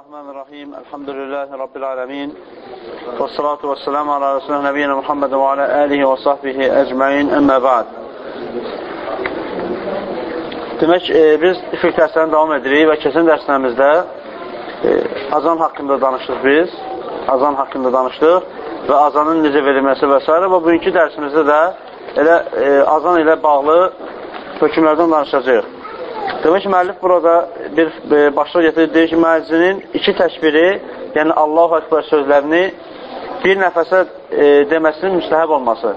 Bismillahirrahmanirrahim. Elhamdülillahi Rabbil alemin. Və salatu və selamu ala Resulü Nəbiyyina Muhammed və alə alihi və sahbihi əcməin. Əmmə ba'd. Demək, e, biz fiqh dərslərini davam edirik və keçən dərslərimizdə e, azan haqqında danışdıq biz. Azan haqqında danışdıq və azanın necə verilməsi və s. Və bugünkü dərsimizdə də elə e, azan ilə bağlı hökümlərdən danışacağıq. Demək ki, müəllif burada bir e, başlıq getirir, deyir ki, müəzzinin iki təkbiri, yəni Allahu Ekber sözlərini bir nəfəsə e, deməsinin müstəhəb olması.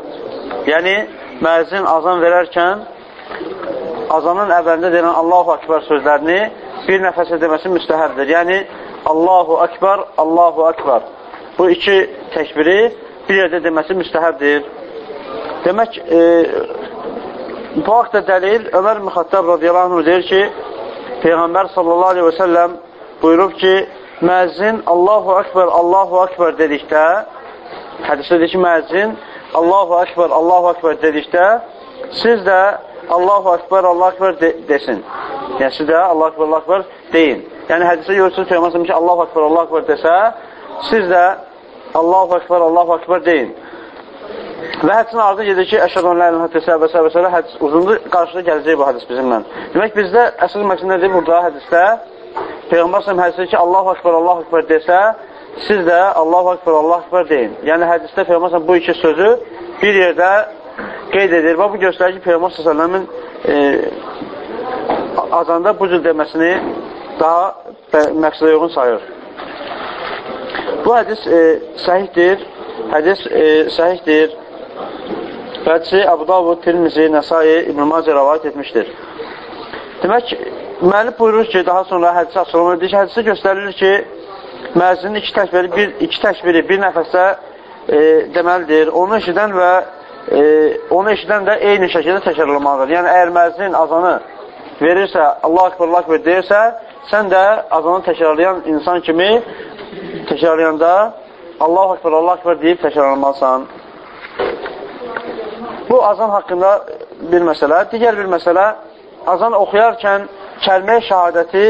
Yəni, müəzzin azan verərkən azanın əvvəlində deyilən Allahu Ekber sözlərini bir nəfəsə deməsi müstəhəbdir. Yəni, Allahu Ekber, Allahu Ekber. Bu iki təkbiri bir yerdə deməsi müstəhəbdir. Demək, e, Bu haqda dəlil Ömər Müxattab radiyallahu anh deyir ki, Peyğəmbər sallallahu aleyhi və səlləm buyurub ki, müəzzin Allahu Akbar, Allahu Akbar dedikdə, hədisdə deyir ki, müəzzin Allahu Akbar, Allahu Akbar dedikdə, siz də Allahu Akbar, Allahu Akbar de desin. Yəni, siz də Allahu Akbar, Allahu Akbar deyin. Yəni, hədisdə görürsünüz Peyğəmbər ki, Allahu Akbar, Allahu Akbar desə, siz də Allahu Akbar, Allahu Akbar deyin. Və hədsin ardına gedir ki, əşhədu ən la ilaha illallah və s. və s. hədis uzundur, qarşıda gələcək bu hədis bizimlə. Demək, bizdə əsas məqsəd nədir burada hədisdə? Peyğəmbər səhəm hədisdə ki, Allahu Akbar, Allahu Akbar desə, siz də Allahu Akbar, Allahu Akbar deyin. Yəni, hədisdə Peyğəmbər səhəm bu iki sözü bir yerdə qeyd edir və bu göstərir ki, Peyğəmbər səhəmin e, azanda bu cür deməsini daha məqsədə uyğun sayır. Bu hədis e, səhihdir, hədis e, səhihdir, Hədisi Əbu Davud, Tirmizi, Nəsai, İbn-i Macə rəvayət etmişdir. Demək, müəllif buyurur ki, daha sonra hədisi açılımı edir ki, hədisi göstərilir ki, müəzzinin iki təkbiri bir, iki təkbiri bir nəfəsə e, deməlidir. Onu eşidən və e, onu eşidən də eyni şəkildə təkrarlamalıdır. Yəni, əgər müəzzin azanı verirsə, Allah akbar, Allah akbar deyirsə, sən də azanı təkrarlayan insan kimi təkrarlayanda Allah akbar, Allah akbar deyib təkrarlamalısan. Bu azan haqqında bir məsələ. Digər bir məsələ, azan oxuyarkən kəlmə şəhadəti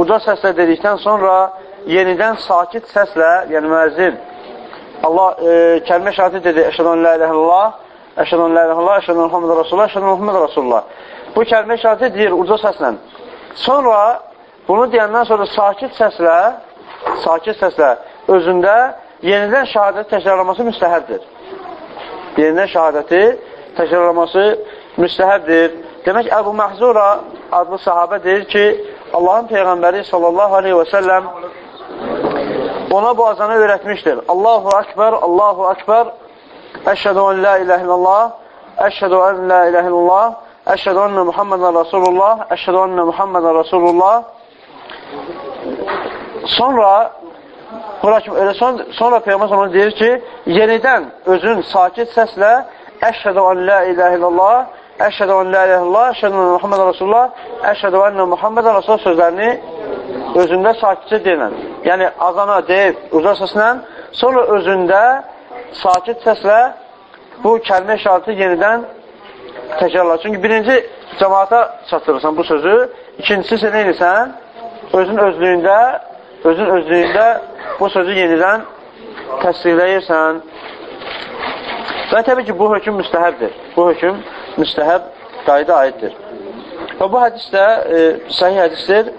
uca səslə dedikdən sonra yenidən sakit səslə, yəni müəzzin, Allah e, kəlmə şəhadəti dedi, əşhədən la ilahe illallah, əşhədən la ilahe illallah, əşhədən Muhammed Rasulullah, əşhədən Muhammed Rasulullah. Bu kəlmə şəhadəti deyir uca səslə. Sonra bunu deyəndən sonra sakit səslə, sakit səslə özündə yenidən şəhadət təkrarlaması müstəhəbdir. Yenidən şəhadəti təkrarlaması müstəhəbdir. Demək, Əbu Məhzura adlı sahabə deyir ki, Allahın Peyğəmbəri sallallahu aleyhi və səlləm ona bu azanı öyrətmişdir. Allahu Akbar, Allahu Akbar, Əşhədu ən la iləhə illallah, Əşhədu ən la iləhə illallah, Əşhədu ennə Muhammedən Rasulullah, Əşhədu ennə Muhammedən Rasulullah. Sonra elə son, sonra Peyğəmbər ona deyir ki, yenidən özün sakit səslə Əşhədu ən la iləhə illallah, Əşhədu ən la iləhə illallah, Əşhədu ən Muhammed Rasulullah, Əşhədu ən Muhammed Rasulullah sözlərini özündə sakitcə deyilən. Yəni, azana deyib uzaq səslə, sonra özündə sakit səslə bu kəlmə şartı yenidən təkrarlar. Çünki birinci cəmaata çatdırırsan bu sözü, ikincisi sən edirsən, özün özlüyündə, özün özlüyündə bu sözü yenidən təsdiqləyirsən. Və təbii ki, bu hökm müstəhəbdir. Bu hökm müstəhəb qayda aiddir. Və bu hədis də e, səhih hədisdir,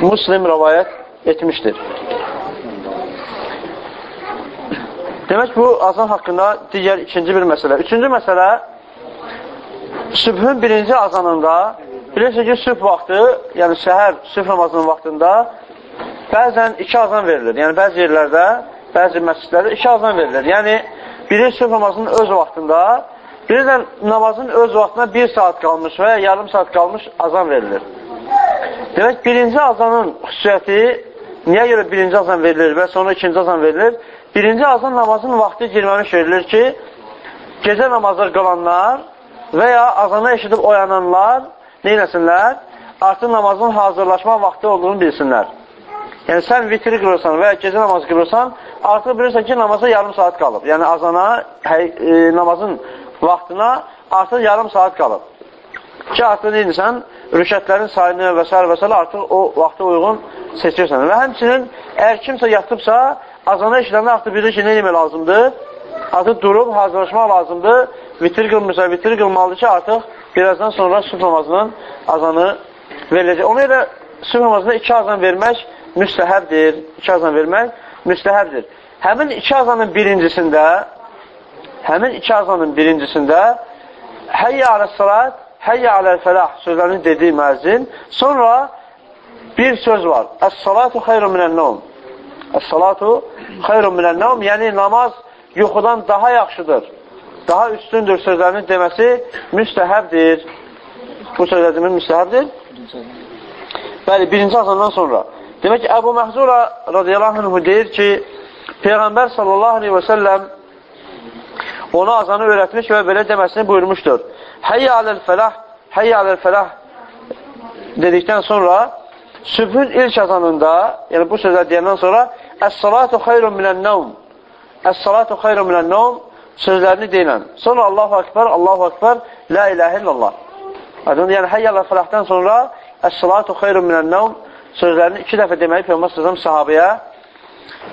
Muslim rəvayət etmişdir. Demək, bu azan haqqında digər ikinci bir məsələ. Üçüncü məsələ, sübhün birinci azanında, bilirsiniz ki, sübh vaxtı, yəni səhər, sübh namazının vaxtında bəzən iki azan verilir. Yəni, bəzi yerlərdə, bəzi məscidlərdə iki azan verilir. Yəni, biri sübh namazının öz vaxtında, biri də namazın öz vaxtına bir saat qalmış və ya yarım saat qalmış azan verilir. Demək, birinci azanın xüsusiyyəti niyə görə birinci azan verilir və sonra ikinci azan verilir? Birinci azan namazın vaxtı girməmiş verilir ki, gecə namazlar qalanlar və ya azanı eşidib oyananlar neynəsinlər? Artıq namazın hazırlaşma vaxtı olduğunu bilsinlər. Yəni, sən vitri qırırsan və ya gecə namazı qırırsan, artıq bilirsən ki, namaza yarım saat qalıb. Yəni, azana, həy, e, namazın vaxtına artıq yarım saat qalıb. Ki, artıq neydirsən, rüşətlərin sayını və s. və s. artıq o vaxta uyğun seçirsən. Və həmçinin Əgər kimsə yatıbsa, azanı eşidəndə artıq bilir ki, nə demək lazımdır? Artıq durub hazırlaşmaq lazımdır. Vitir qılmışsa, vitir qılmalıdır ki, artıq birazdan sonra sübh namazının azanı veriləcək. Ona görə sübh namazında iki azan vermək müstəhəbdir. İki azan vermək müstəhəbdir. Həmin iki azanın birincisində həmin iki azanın birincisində Həyyə alə salat, həyyə alə fəlah sözlərini dediyi müəzzin. Sonra bir söz var. Əs-salatu xeyrun minən-nəvm. Əs-salatu xeyrun minən-nəvm. Yəni namaz yuxudan daha yaxşıdır. Daha üstündür sözlərini deməsi müstəhəbdir. Bu sözlər demək müstəhəbdir. Bəli, birinci azandan sonra. Demək ki, Əbu Məhzura radiyallahu anh deyir ki, Peyğəmbər sallallahu aleyhi və səlləm ona azanı öyrətmiş və belə deməsini buyurmuşdur. Həyyə aləl fəlah, həyyə aləl fəlah dedikdən sonra sübhün ilk azanında, yəni bu sözlər deyəndən sonra Əs-salatu xeyrun minən-nəvm Əs-salatu xeyrun minən-nəvm sözlərini deyilən. Sonra Allahu Akbar, Allahu Akbar, La iləhə illallah. Adını, yəni həyyə aləl fəlahdən sonra Əs-salatu xeyrun minən-nəvm sözlərini iki dəfə deməyi Peyğəmbər sallallahu sahabəyə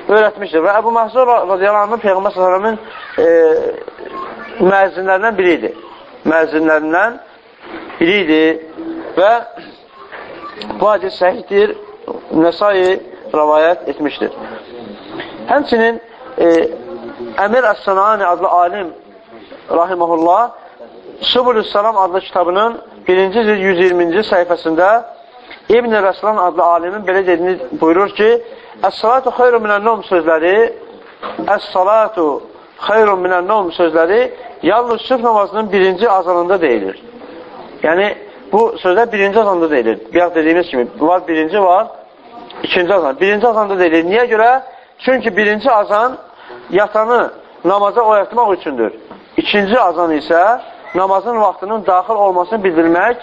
öyrətmişdir. Və Əbu Məhzur radiyallahu anh Peyğəmbər sallallahu e, müəzzinlərindən biri idi. Müəzzinlərindən biri idi və bu hadis səhiddir, Nəsai rəvayət etmişdir. Həmçinin e, Əmir Əs-Sanani adlı alim rahiməhullah Subulü Salam adlı kitabının birinci 120-ci səhifəsində İbn-i Rəslan adlı alimin belə dediyini buyurur ki, Əs-salatu xeyrun minən-nom sözləri Əs-salatu xeyrun minən-nom sözləri yalnız sübh namazının birinci azanında deyilir. Yəni, bu sözlər birinci azanda deyilir. Biyaq dediyimiz kimi, var birinci var, ikinci azan. Birinci azanda deyilir. Niyə görə? Çünki birinci azan yatanı namaza oyatmaq üçündür. İkinci azan isə namazın vaxtının daxil olmasını bildirmək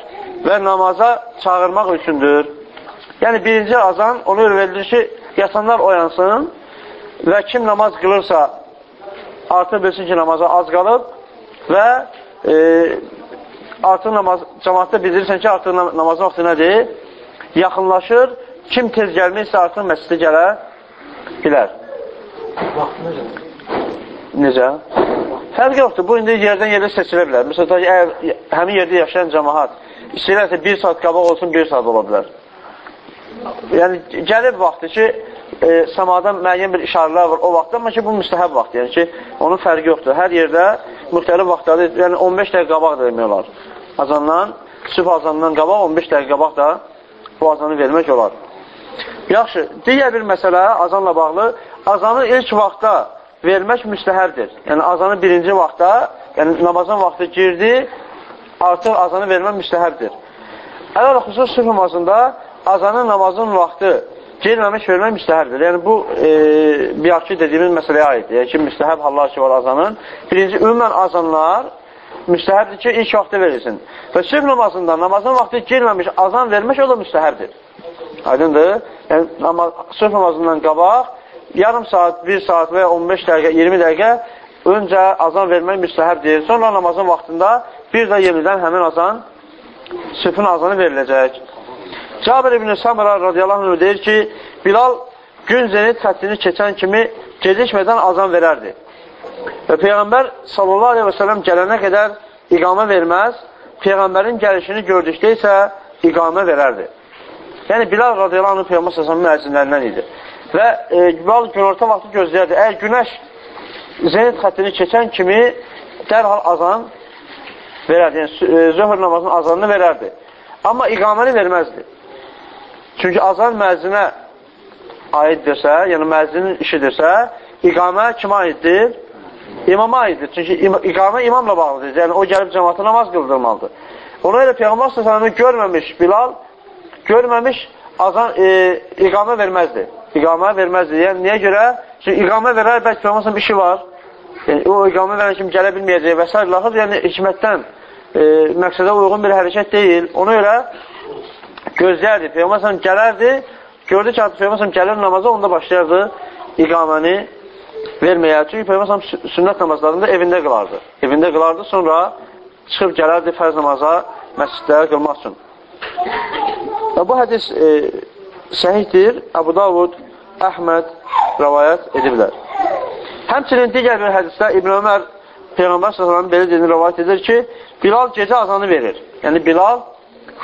və namaza çağırmaq üçündür. Yəni, birinci azan onu verilir ki, yatanlar oyansın və kim namaz qılırsa, artıq bilsin ki, namaza az qalıb və e, artıq namaz, cəmatda bildirirsən ki, artıq namazın vaxtı nədir? Yaxınlaşır, kim tez gəlməksə artıq məscidə gələ bilər. Necə? Fərq yoxdur. Bu, indi yerdən yerə seçilə bilər. Məsələn, əgər həmin yerdə yaşayan cəmahat istəyirlərsə bir saat qabaq olsun, bir saat ola bilər. Yəni, gəlib vaxtı ki, e, səmadan müəyyən bir işarələr var o vaxtda, amma ki, bu müstəhəb vaxtdır. Yəni ki, onun fərqi yoxdur. Hər yerdə müxtəlif vaxtlarda, yəni 15 dəqiqə qabaq da demək olar. Azandan, sübh azandan qabaq 15 dəqiqə qabaq da bu azanı vermək olar. Yaxşı, digər bir məsələ azanla bağlı, azanı ilk vaxtda vermək müstəhərdir. Yəni, azanı birinci vaxtda, yəni namazın vaxtı girdi, artıq azanı vermək müstəhərdir. Əgər xüsus sübh namazında azanın namazın vaxtı gelməmiş vermək müstəhərdir. Yəni, bu e, biyaqki dediyimiz məsələyə aiddir. Yəni ki, müstəhəb hallar ki, var azanın. Birinci, ümumən azanlar müstəhəbdir ki, ilk vaxtda verilsin. Və sübh namazında namazın vaxtı gelməmiş azan vermək o da müstəhəbdir. Aydındır? Yəni, namaz, sübh namazından qabaq yarım saat, bir saat və ya 15 dəqiqə, 20 dəqiqə öncə azan vermək müstəhəbdir. Sonra namazın vaxtında bir də yenidən həmin azan, sübhün azanı veriləcək. Cabir ibn-i Samira radiyallahu anh deyir ki, Bilal gün zenit xəttini keçən kimi gecikmədən azan verərdi. Və Peyğəmbər sallallahu aleyhi və sələm gələnə qədər iqamə verməz, Peyğəmbərin gəlişini gördükdə isə iqamə verərdi. Yəni, Bilal radiyallahu anh Peyğəmbər sallallahu müəzzinlərindən idi. Və e, Bilal günorta vaxtı gözləyərdi. Əgər günəş zenit xəttini keçən kimi dərhal azan verərdi. Yəni, e, zöhr namazının azanını verərdi. Amma iqaməni verməzdi. Çünki azan müəzzinə aiddirsə, yəni müəzzinin işidirsə, iqamə kimə aiddir? İmama aiddir. Çünki iqamə imamla bağlıdır. Yəni o gəlib cəmatı namaz qıldırmalıdır. Ona görə Peyğəmbər s.ə.v görməmiş Bilal, görməmiş azan e, iqamə verməzdi. İqamə verməzdi. Yəni niyə görə? Çünki iqamə verər, bəlkə Peyğəmbər işi var. Yəni, o iqamə verən kimi gələ bilməyəcək və s. Laxız, yəni hikmətdən e, məqsədə uyğun bir hərəkət deyil. Ona görə gözlərdi. Peyğəmbər gələrdi, gördü ki, Peyğəmbər gəlir namaza, onda başlayardı iqaməni verməyə. Çünki Peyğəmbər sünnət namazlarında evində qılardı. Evində qılardı, sonra çıxıb gələrdi fərz namaza məscidlərə qılmaq üçün. Və bu hədis e, səhihdir. Əbu Davud Əhməd rəvayət ediblər. Həmçinin digər bir hədisdə İbn Ömər Peyğəmbər s.ə.v belə dediyini rəvayət edir ki, Bilal gecə azanı verir. Yəni, Bilal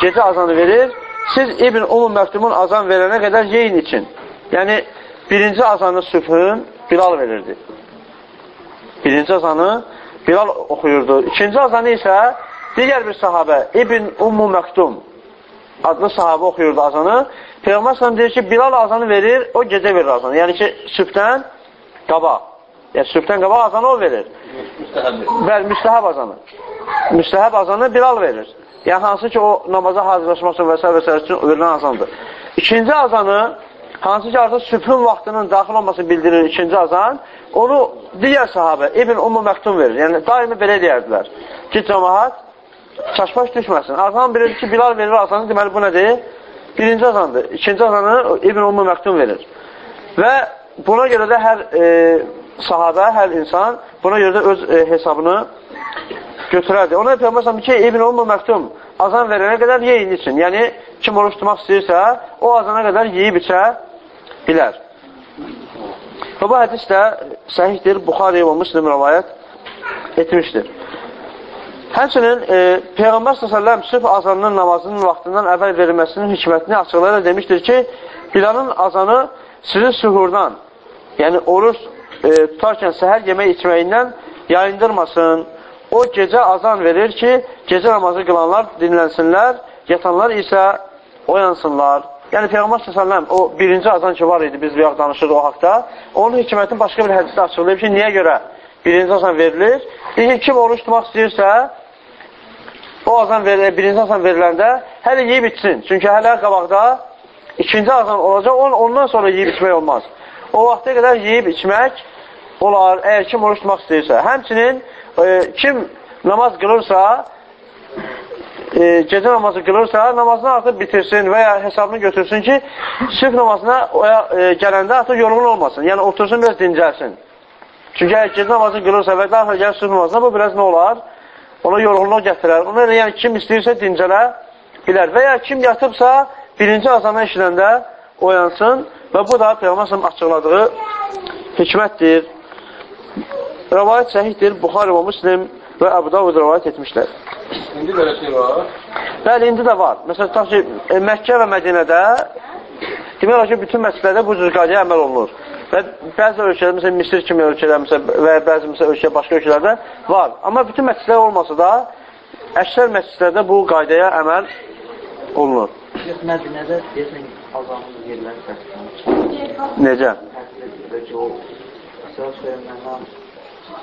gecə azanı verir. Siz İbn Umum Məftumun azan verənə qədər yeyin için. Yəni, birinci azanı sübhün Bilal verirdi. Birinci azanı Bilal oxuyurdu. İkinci azanı isə digər bir sahabə İbn Ummu Məktum adlı sahabə oxuyurdu azanı. Peyğəmbər s.ə.v deyir ki, Bilal azanı verir, o gecə verir azanı. Yəni ki, sübhdən qabaq. Yəni, sübhdən qabaq azanı o verir. Bəli, müstəhəb azanı. Müstəhəb azanı Bilal verir. Yəni, hansı ki, o namaza hazırlaşmaq üçün və s. və s. üçün verilən azandır. İkinci azanı, hansı ki, artıq sübhün vaxtının daxil olması bildirir ikinci azan, onu digər sahabə, İbn Ummu Məktum verir. Yəni, daimi belə deyərdilər ki, cəmahat çaşbaş düşməsin. Azan bilir ki, Bilal verir azanı, deməli bu nədir? Birinci azandır. İkinci azanı İbn Ummu Məktum verir. Və buna görə də hər e, sahabə, hər insan buna görə də öz e, hesabını götürərdi. Ona Peyğəmbər ki, İbn Ummu Məktum azan verənə qədər yeyin için. Yəni, kim oruç tutmaq istəyirsə, o azana qədər yeyib içə bilər. Və bu hədis də səhihdir, Buxari və Müslim rəvayət etmişdir. Həmçinin e, Peyğəmbər s.ə.v sübh azanının namazının vaxtından əvvəl verilməsinin hikmətini açıqlayaraq demişdir ki, Bilalın azanı sizi sühurdan, yəni oruç e, tutarkən səhər yemək içməyindən yayındırmasın. O gecə azan verir ki, gecə namazı qılanlar dinlənsinlər, yatanlar isə oyansınlar. Yəni Peyğəmbər s.ə.v o birinci azan ki var idi, biz bir danışırıq o haqda, onun hikmətini başqa bir hədisdə açıqlayıb ki, niyə görə birinci azan verilir? Deyir ki, kim oruç tutmaq istəyirsə, o azan verilir, birinci azan veriləndə hələ yeyib içsin. Çünki hələ qabaqda ikinci azan olacaq, on, ondan sonra yeyib içmək olmaz. O vaxta qədər yeyib içmək olar, əgər kim oruç tutmaq istəyirsə. Həmçinin e, kim namaz qılırsa, e, gecə namazı qılırsa, namazını artıq bitirsin və ya hesabını götürsün ki, sübh namazına e, gələndə artıq yorğun olmasın. Yəni, otursun, biraz dincəlsin. Çünki əgər gecə namazını qılırsa və daxil gəlir sübh namazına, bu biraz nə olar? Ona yorğunluq gətirər. Ona görə yəni kim istəyirsə dincələ bilər. Və ya kim yatıbsa, birinci azana işləndə oyansın və bu da Peyğəmbər açıqladığı hikmətdir. Rəvayət səhihdir. Buxari və Müslim və Əbu Davud rəvayət etmişlər. İndi belə şey var? Bəli, indi də var. Məsələn, tutaq ki, e, Məkkə və Mədinədə demək olar ki, bütün məsələlərdə bu cür qaydaya əməl olunur. Və bəzi ölkələr, məsələn, Misir kimi ölkələr, məsələn, və bəzi məsələn, ölkə, başqa ölkələrdə var. Amma bütün məscidlər olmasa da, əksər məscidlərdə bu qaydaya əməl olunur. Mədinədə deyəsən azamız yerləri səslənir. Necə? Bəlkə o əsas verməkdən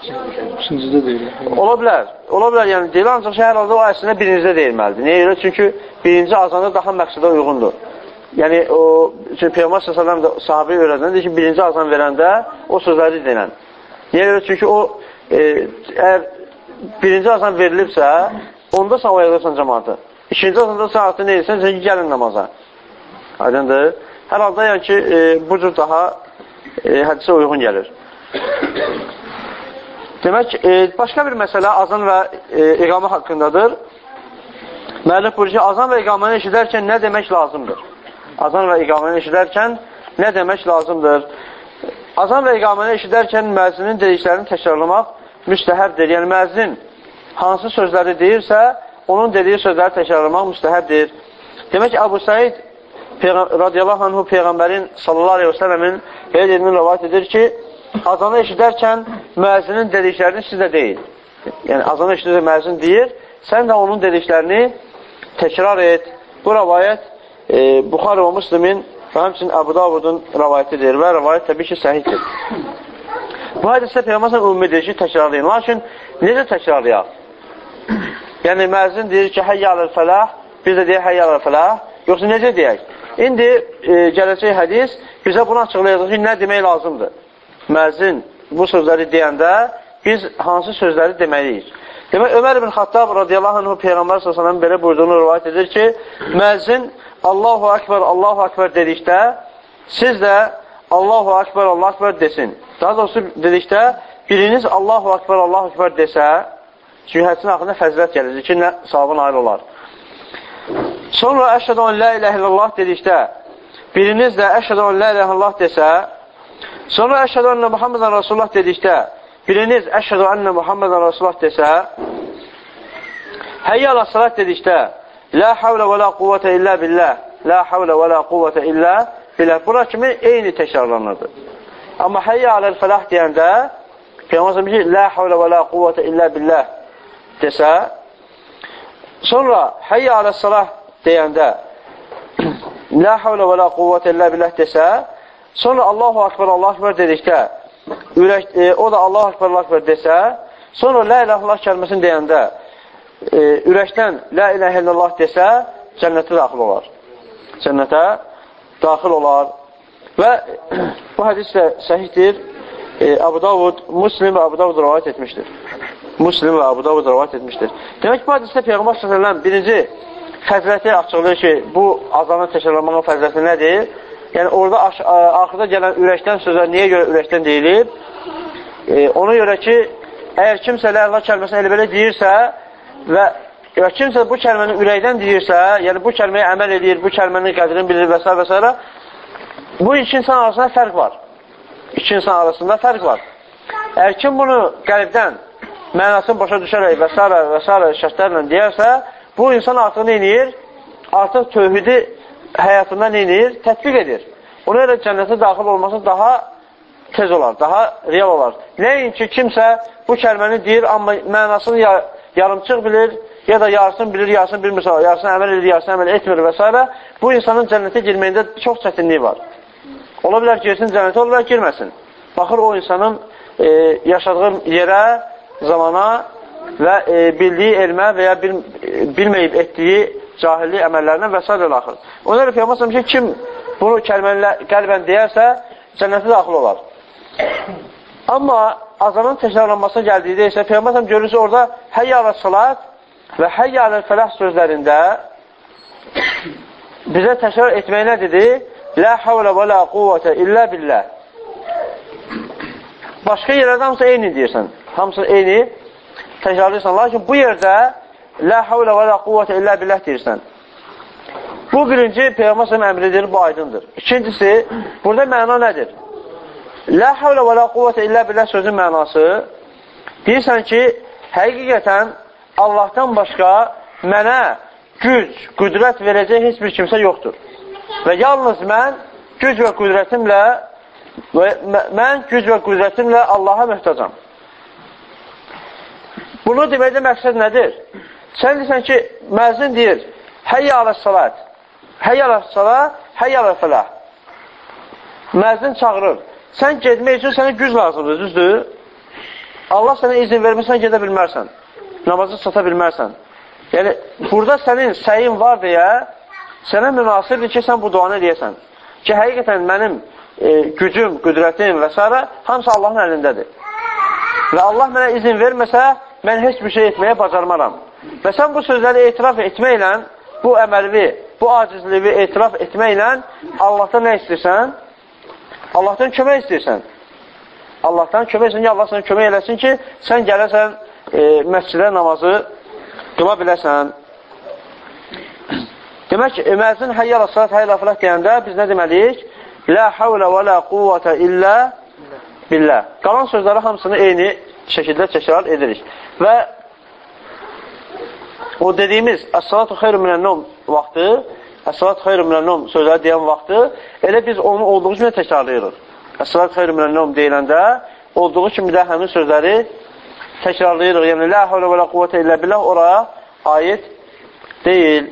İkincidə deyil. Ola bilər. Ola bilər, yəni deyil, ancaq şəhər halda o əslində birincidə deyilməlidir. Niyə görə? Çünki birinci azanda daha məqsədə uyğundur. Yəni, o, çünki Peyğəmbər s.ə.v də sahabəyə öyrədən deyir ki, birinci azan verəndə o sözləri denən. Niyə görə? Çünki o, e, əgər birinci azan verilibsə, onda sən oyadırsan cəmatı. İkinci azanda sən artıq nə edirsən? Sən gəlin namaza. Aydındır. Hər halda yəni ki, e, bu cür daha e, hədisə uyğun gəlir. Demək, e, başqa bir məsələ azan və e, iqamə haqqındadır. Müəllif buyurur ki, azan və iqaməni eşidərkən nə demək lazımdır? azan və iqaməni eşidərkən nə demək lazımdır? Azan və iqaməni eşidərkən müəzzinin dediklərini təkrarlamaq müstəhəbdir. Yəni, müəzzin hansı sözləri deyirsə, onun dediyi sözləri təkrarlamaq müstəhəbdir. Demək ki, Əbu Səid radiyallahu anhu Peyğəmbərin sallallahu aleyhi və sələmin belə dediyini rəvat edir ki, azanı eşidərkən müəzzinin dediklərini siz də deyil. Yəni, azanı eşidirsə müəzzin deyir, sən də onun dediklərini təkrar et. Bu rəvayət e, Buxarə və Müslimin və həmçinin Əbu Davudun rəvayətidir və rəvayət təbii ki, səhiddir. Bu hədisdə Peyğəmbər ümumi deyir ki, təkrarlayın. Lakin necə təkrarlayaq? yəni, məzin deyir ki, həyyə aləl fəlah, biz də deyək həyyə aləl fəlah, yoxsa necə deyək? İndi e, gələcək hədis bizə bunu açıqlayacaq ki, nə demək lazımdır? Məzin bu sözləri deyəndə biz hansı sözləri deməliyik? Demək, Ömər ibn Xattab radiyallahu anh Peyğəmbər s.ə.v belə buyurduğunu rivayət edir ki, məzin Allahu Akbar, Allahu Akbar dedikdə, siz də Allahu Akbar, Allahu Akbar desin. Daha doğrusu dedikdə, biriniz Allahu Akbar, Allahu Akbar desə, çünki hədsin axırında fəzilət gəlir, ki, nə savabın ayrı olar. Sonra əşhədə on la ilə illallah dedikdə, biriniz də əşhədə ən la ilahe illallah desə, sonra əşhədə ennə Muhammedən Rasulullah dedikdə, biriniz əşhədə ennə Muhammedən Rasulullah desə, həyyə ala salat dedikdə, la havlə və la quvvətə illə billah, la havlə və la quvvətə illə billah. Bura kimi eyni təkrarlanırdı. Amma həyyə aləl fəlah deyəndə, Peyğəmbər ki, la havlə və la quvvətə illə billah desə, sonra həyyə aləl salah deyəndə, la havlə və la quvvətə illə billah desə, sonra Allahu Akbar, Allahu Akbar dedikdə, ürək, e, o da Allahu Akbar, Allahu Akbar desə, sonra la ilahe illallah kəlməsini deyəndə, e, ürəkdən la ilahe illallah desə, cənnətə daxil olar. Cənnətə daxil olar. Və bu hədis də səhihdir. E, Abu Davud, Muslim və Abu Davud rəvayət etmişdir. Muslim və Abu Davud rəvayət etmişdir. Demək bu hədisdə Peyğəmbər s.ə.v birinci fəziləti açıqlayır ki, bu azanı təşərləmağın fəziləti nədir? Yəni, orada axırda gələn ürəkdən sözlər niyə görə ürəkdən deyilib? E, ona görə ki, əgər kimsə lə kəlməsini elə belə deyirsə və və kimsə bu kəlməni ürəkdən deyirsə, yəni bu kəlməyə əməl edir, bu kəlmənin qədrini bilir və s. və s. Bu iki insan arasında fərq var. İki insan arasında fərq var. Əgər kim bunu qəlbdən mənasını başa düşərək və s. və s. şərtlərlə deyərsə, bu insan artıq nə edir? Artıq tövhidi həyatında nə edir? Tətbiq edir. Ona görə cənnətə daxil olması daha tez olar, daha real olar. Nəinki kimsə bu kəlməni deyir, amma mənasını ya, yarımçıq bilir, ya da yarısını bilir, yarısını bilmir, yarısını əməl edir, yarısını əməl etmir və s. Bu insanın cənnətə girməyində çox çətinliyi var. Ola bilər girsin cənnətə, ola bilər girməsin. Baxır o insanın e, yaşadığı yerə, zamana və e, bildiyi elmə və ya bil, e, bilməyib etdiyi cahillik əməllərinə və s. axır. Ona görə Peyğəmbər ki, kim bunu kəlmənlə qəlbən deyərsə, cənnətə daxil olar. Amma azanın təkrarlanmasına gəldikdə isə Peyğəmbər görürsə orada həyyə alə salat və həyyə alə fəlah sözlərində bizə təkrar etmək nə dedi? La havlə və la quvvətə illə billah. Başqa yerlərdə hamısı eyni deyirsən. Hamısı eyni təkrarlayırsan. Lakin bu yerdə la havlə və la quvvətə illə billah deyirsən. Bu birinci Peyğəmbər əmridir, bu aydındır. İkincisi, burada məna nədir? La havlə və la quvvətə illə billah sözün mənası deyirsən ki, həqiqətən Allahdan başqa mənə güc, qüdrət verəcək heç bir kimsə yoxdur. Və yalnız mən güc və qüdrətimlə və mən güc və qüdrətimlə Allaha möhtacam. Bunu deməkdə məqsəd nədir? Sən deyirsən ki, məzin deyir, həyyə alə salat, həyyə alə salat, həyyə alə fəlah. Məzin çağırır. Sən gedmək üçün sənə güc lazımdır, düzdür? Allah sənə izin verməsən, gedə bilmərsən. Namazı sata bilmərsən. Yəni, burada sənin səyin var deyə, sənə münasibdir ki, sən bu duanı eləyəsən. Ki, həqiqətən mənim e, gücüm, qüdrətim və s. hamısı Allahın əlindədir. Və Allah mənə izin verməsə, mən heç bir şey etməyə bacarmaram. Və sən bu sözləri etiraf etməklə, bu əməlvi, bu acizlivi etiraf etməklə Allahdan nə istəyirsən? Allahdan kömək istəyirsən. Allahdan kömək istəyirsən ki, Allah sənə kömək eləsin ki, sən gələsən e, məscidə namazı qıla biləsən. Demək ki, müəzzin həyyələ salat, həyyələ fələt deyəndə biz nə deməliyik? Lə havlə və lə quvvətə illə billə. Qalan sözləri hamısını eyni şəkildə təkrar edirik. Və o dediyimiz əs-salatu xeyru minən-nom vaxtı, əs-salatu xeyru minən-nom sözləri deyən vaxtı, elə biz onu olduğu kimi təkrarlayırıq. Əs-salatu xeyru minən-nom deyiləndə olduğu kimi də həmin sözləri təkrarlayırıq. Yəni, lə havlə və lə quvvətə illə billah ora aid deyil.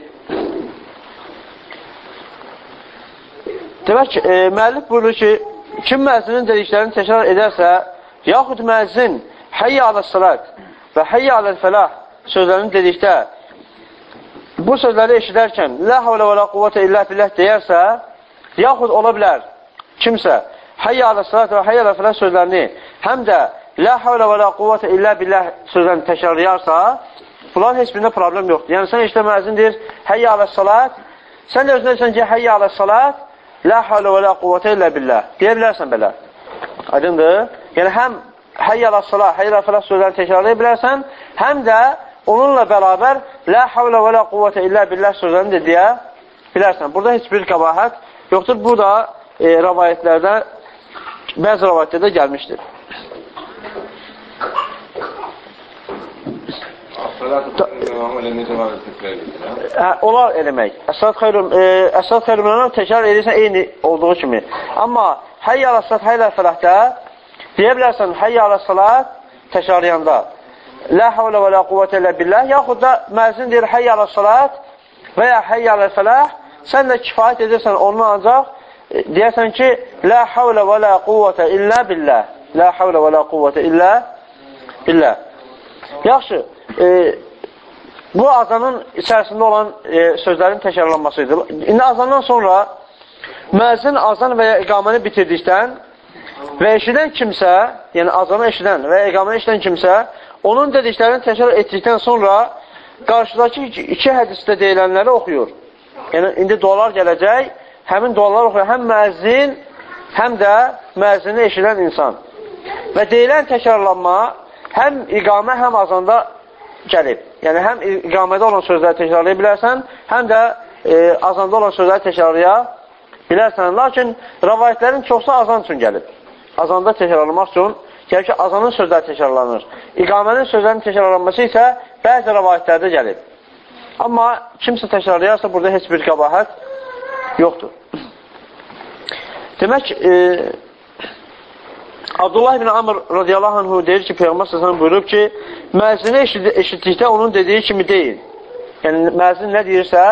Demək ki, e, müəllif buyurur ki, kim müəzzinin dediklərini təkrar edərsə, yaxud müəzzin həyyə alə salat və həyyə alə fəlah sözlərini dedikdə bu sözləri eşidərkən lə havlə və lə quvvətə illə billəh deyərsə, yaxud ola bilər kimsə həyyə alə salat və həyyə alə fəlah sözlərini həm də lə havlə və lə quvvətə illə billəh sözlərini təkrarlayarsa, bunların heç birində problem yoxdur. Yəni, sən işlə müəzzin deyir, həyyə alə salat, sən də özünə deyirsən ki, həyyə alə salat, La havlə və la quvvətə illə billah. Deyə bilərsən belə. Aydındır? Yəni, həm həyyələ salah, həyyələ fəlah sözlərini təkrarlaya bilərsən, həm də onunla bərabər la havlə və la quvvətə illə billah sözlərini də deyə bilərsən. Burada heç bir qabahət Yoxdur, bu da e, rəvayətlərdə, bəzi rəvayətlərdə gəlmişdir. Hə, olar eləmək. Əsad xeyrun, e, əsad xeyrunlarına təkrar edirsən eyni olduğu kimi. Amma həyyə alə salat, həyyə alə fələhdə deyə bilərsən həyyə alə salat təkrarlayanda. La havlə və la quvvətə ilə billah. Yaxud da məzin deyir həyyə alə salat və ya həyyə alə fələh. Sən də kifayət edirsən ondan ancaq e, deyərsən ki, la havlə və la quvvətə illə billah. La havlə və la quvvətə illə billah. Yaxşı, e, bu azanın içərisində olan e, sözlərin təkrarlanmasıdır. İndi azandan sonra müəzzin azan və ya iqaməni bitirdikdən və eşidən kimsə, yəni azanı eşidən və ya iqaməni eşidən kimsə, onun dediklərini təkrar etdikdən sonra qarşıdakı iki hədisdə deyilənləri oxuyur. Yəni, indi dualar gələcək, həmin dualar oxuyur həm müəzzin, həm də müəzzini eşidən insan. Və deyilən təkrarlanma həm iqamə, həm azanda gəlib. Yəni, həm iqamədə olan sözləri təkrarlaya bilərsən, həm də e, azanda olan sözləri təkrarlaya bilərsən. Lakin rəvayətlərin çoxsu azan üçün gəlib. Azanda təkrarlamaq üçün gəlir ki, azanın sözləri təkrarlanır. İqamənin sözlərinin təkrarlanması isə bəzi rəvayətlərdə gəlib. Amma kimsə təkrarlayarsa, burada heç bir qabahət yoxdur. Demək, e, Abdullah ibn Amr radiyallahu anhu deyir ki, Peyğəmbər səsələn buyurub ki, məzini eşitdikdə onun dediyi kimi deyin. Yəni, məzin nə deyirsə,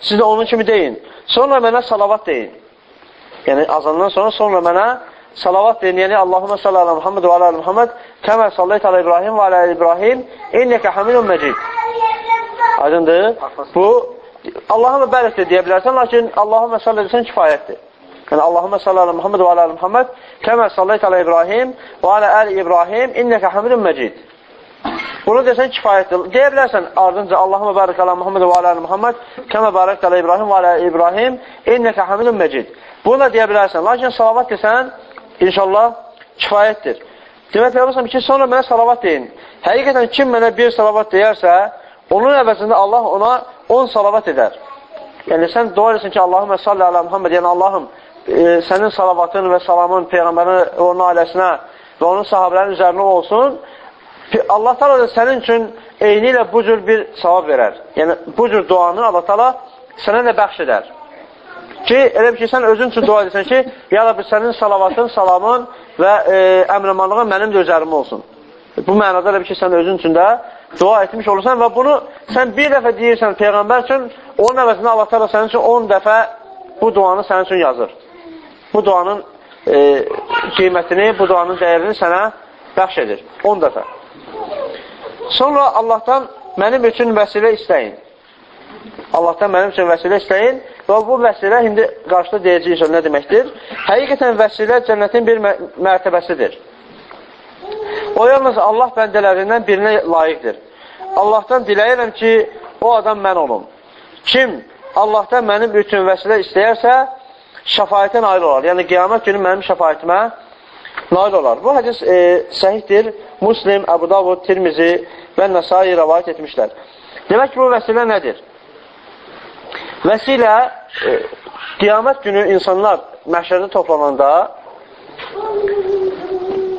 siz də onun kimi deyin. Sonra mənə salavat deyin. Yəni, azandan sonra, sonra mənə salavat deyin. Yəni, Allahümə sallə alə Muhammed və alə Muhammed kəmə sallayt alə İbrahim və alə İbrahim innəkə hamilun məcid. Aydındır. Bu, Allahümə bələt deyə bilərsən, lakin Allahümə sallə desən kifayətdir. Yəni Allahumma salli ala Muhammed və ala Muhammed kəmə sallayt ala İbrahim və ala əli İbrahim innəkə hamidun məcid. Bunu desən kifayətdir. Deyə bilərsən ardınca Allahumma barik ala Muhammed və ala Muhammed kəmə barik ala İbrahim və ala İbrahim innəkə hamidun məcid. Bunu da deyə bilərsən. Lakin salavat desən inşallah kifayətdir. Demək Peyğəmbər ki, sonra mənə salavat deyin. Həqiqətən kim mənə bir salavat deyərsə, onun əvəzində Allah ona 10 salavat edər. Yəni sən dua edirsən ki, Allahumma salli ala Muhammed, yəni Allahım e, sənin salavatın və salamın Peyğəmbərin onun ailəsinə və onun sahabələrin üzərinə olsun, Allah təala da sənin üçün eyni ilə bu cür bir savab verər. Yəni, bu cür duanı Allah təala sənə də bəxş edər. Ki, elə ki, sən özün üçün dua edirsən ki, ya bir sənin salavatın, salamın və e, əmrəmanlığın mənim də üzərimə olsun. Bu mənada elə ki, sən özün üçün də dua etmiş olursan və bunu sən bir dəfə deyirsən Peyğəmbər üçün, onun əvəzində Allah təala sənin üçün 10 dəfə bu duanı sənin üçün yazır bu duanın e, qiymətini, bu duanın dəyərini sənə bəxş edir. 10 dəfə. Sonra Allahdan mənim üçün vəsilə istəyin. Allahdan mənim üçün vəsilə istəyin və bu vəsilə indi qarşıda deyəcəyik nə deməkdir? Həqiqətən vəsilə cənnətin bir mə mərtəbəsidir. O yalnız Allah bəndələrindən birinə layiqdir. Allahdan diləyirəm ki, o adam mən olum. Kim Allahdan mənim üçün vəsilə istəyərsə, şəfayətə nail olar. Yəni, qiyamət günü mənim şəfayətimə nail olar. Bu hədis e, səhiddir. Muslim, Əbu Davud, Tirmizi və Nəsai rəvayət etmişlər. Demək ki, bu vəsilə nədir? Vəsilə e, qiyamət günü insanlar məhşərdə toplananda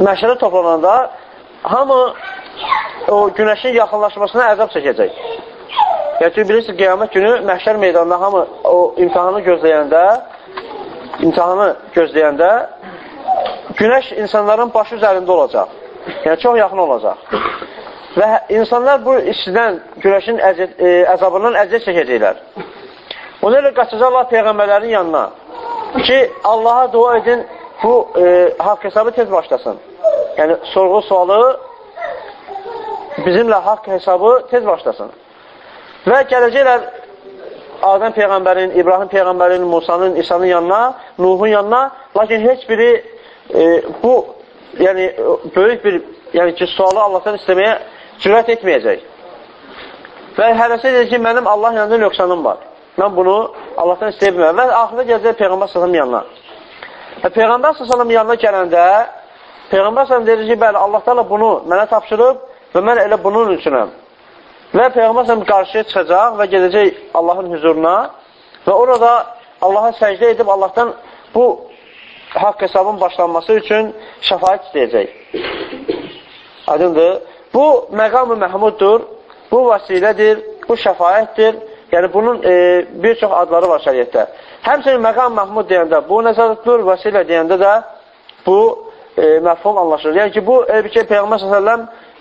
məhşərdə toplananda hamı o günəşin yaxınlaşmasına əzab çəkəcək. Yəni, bilirsiniz, qiyamət günü məhşər meydanında hamı o imtihanı gözləyəndə imtihanı gözləyəndə günəş insanların başı üzərində olacaq. Yəni, çox yaxın olacaq. Və insanlar bu işdən, günəşin e, əzabından əziyyət çəkəcəklər. Ona elə qaçacaqlar Peyğəmbərlərin yanına ki, Allaha dua edin, bu e, haqq hesabı tez başlasın. Yəni, sorğu sualı bizimlə haqq hesabı tez başlasın. Və gələcəklər Adəm Peyğəmbərin, İbrahim Peyğəmbərin, Musanın, İsa'nın yanına, Nuhun yanına, lakin heç biri e, bu yəni böyük bir yəni ki, sualı Allahdan istəməyə cürət etməyəcək. Və hərəsə deyir ki, mənim Allah yanında nöqsanım var. Mən bunu Allahdan istəyə bilməm. Və axırda gələcək Peyğəmbər s.ə.v yanına. Və Peyğəmbər s.ə.v yanına gələndə Peyğəmbər s.ə.v deyir ki, bəli, Allah da bunu mənə tapşırıb və mən elə bunun üçünəm. Və Peyğəmbər qarşıya çıxacaq və gedəcək Allahın hüzuruna və orada Allaha səcdə edib Allahdan bu haqq hesabın başlanması üçün şəfayət istəyəcək. Aydındır. Bu məqam-ı məhmuddur, bu vəsilədir, bu şəfayətdir. Yəni, bunun e, bir çox adları var şəriyyətdə. Həmçinin məqam məhmud deyəndə bu nəzərdə tutulur, vəsilə deyəndə də bu e, məfhum anlaşılır. Yəni ki, bu elbiki Peyğəmbər s.ə.v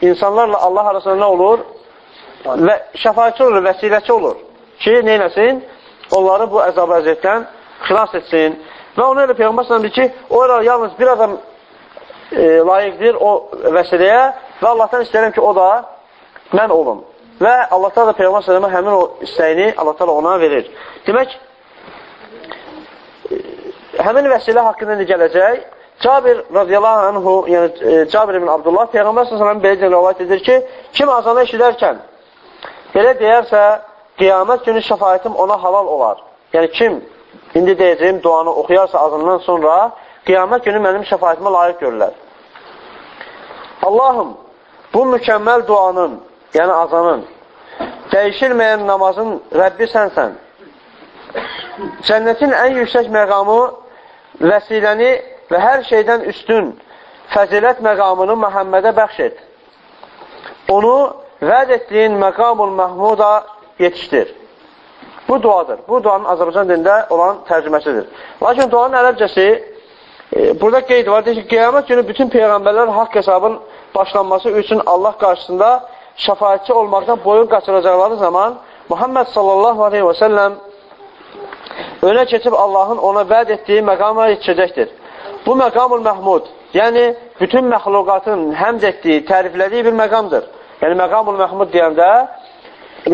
insanlarla Allah arasında nə olur? Və şəfayətçi olur, vəsiləçi olur ki, neynəsin? Onları bu əzab əziyyətdən xilas etsin. Və ona elə Peyğəmbər s.ə.v ki, o elə yalnız bir adam e, layiqdir o vəsiləyə və Allahdan istəyirəm ki, o da mən olum. Və Allah da Peyğəmbər s.ə.və həmin o istəyini Allah da ona verir. Demək, e, həmin vəsilə haqqında nə gələcək? Cabir radiyallahu anhu, yəni e, Cabir ibn Abdullah Peyğəmbər s.ə.və belə rəvayət edir ki, kim azanı eşidərkən belə deyərsə, qiyamət günü şəfayətim ona halal olar. Yəni kim indi deyəcəyim duanı oxuyarsa azından sonra qiyamət günü mənim şəfayətimə layiq görürlər. Allahım, bu mükəmməl duanın, yəni azanın, dəyişilməyən namazın Rəbbi sənsən. Cənnətin ən yüksək məqamı vəsiləni və hər şeydən üstün fəzilət məqamını Məhəmmədə bəxş et. Onu vəd etdiyin məqamul məhmuda yetişdir. Bu duadır. Bu duanın Azərbaycan dilində olan tərcüməsidir. Lakin duanın ərəbcəsi e, burada qeyd var, deyir ki, qiyamət günü bütün peyğəmbərlər haqq hesabın başlanması üçün Allah qarşısında şəfayətçi olmaqdan boyun qaçıracaqları zaman Muhammed sallallahu aleyhi və səlləm önə keçib Allahın ona vəd etdiyi məqama yetişəcəkdir. Bu məqamul məhmud, yəni bütün məxluqatın həmd etdiyi, təriflədiyi bir məqamdır. Yəni məqamul məhmud deyəndə,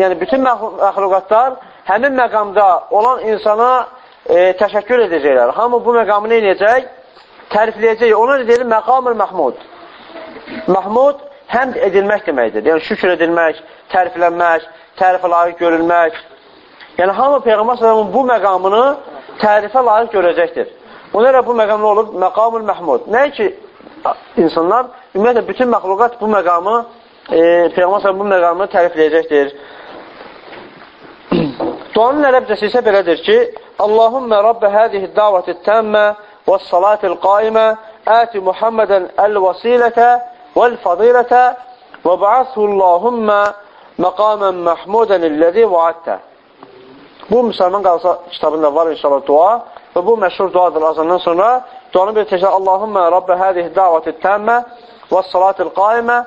yəni bütün məxluqatlar həmin məqamda olan insana e, təşəkkür edəcəklər. Hamı bu məqamı nə edəcək? Tərifləyəcək. Ona deyilir məqamul məhmud. Mahmud həmd edilmək deməkdir. Yəni, şükür edilmək, təriflənmək, tərifə layiq görülmək. Yəni, hamı Peyğəmbər s.ə.v bu məqamını tərifə layiq görəcəkdir. Ona görə bu məqam nə olub? Məqamul məhmud. Nə ki, insanlar, ümumiyyətlə, bütün məxluqat bu məqamı, e, Peyğəmbər s.ə.v bu məqamını tərifləyəcəkdir. Duanın ərəbcəsi isə belədir ki, Allahümmə Rabbə hədihi davəti təmmə və salatil qaimə əti Muhammədən əl-vəsilətə والفضيلة وبعثه اللهم məqamən məhmudən illəzi vaaddə. Bu, Müsəlman qalsa kitabında var inşallah dua və bu məşhur duadır azından sonra duanı bir təkrar Allahümmə Rabbə hədihi davəti təmmə və salatil qaimə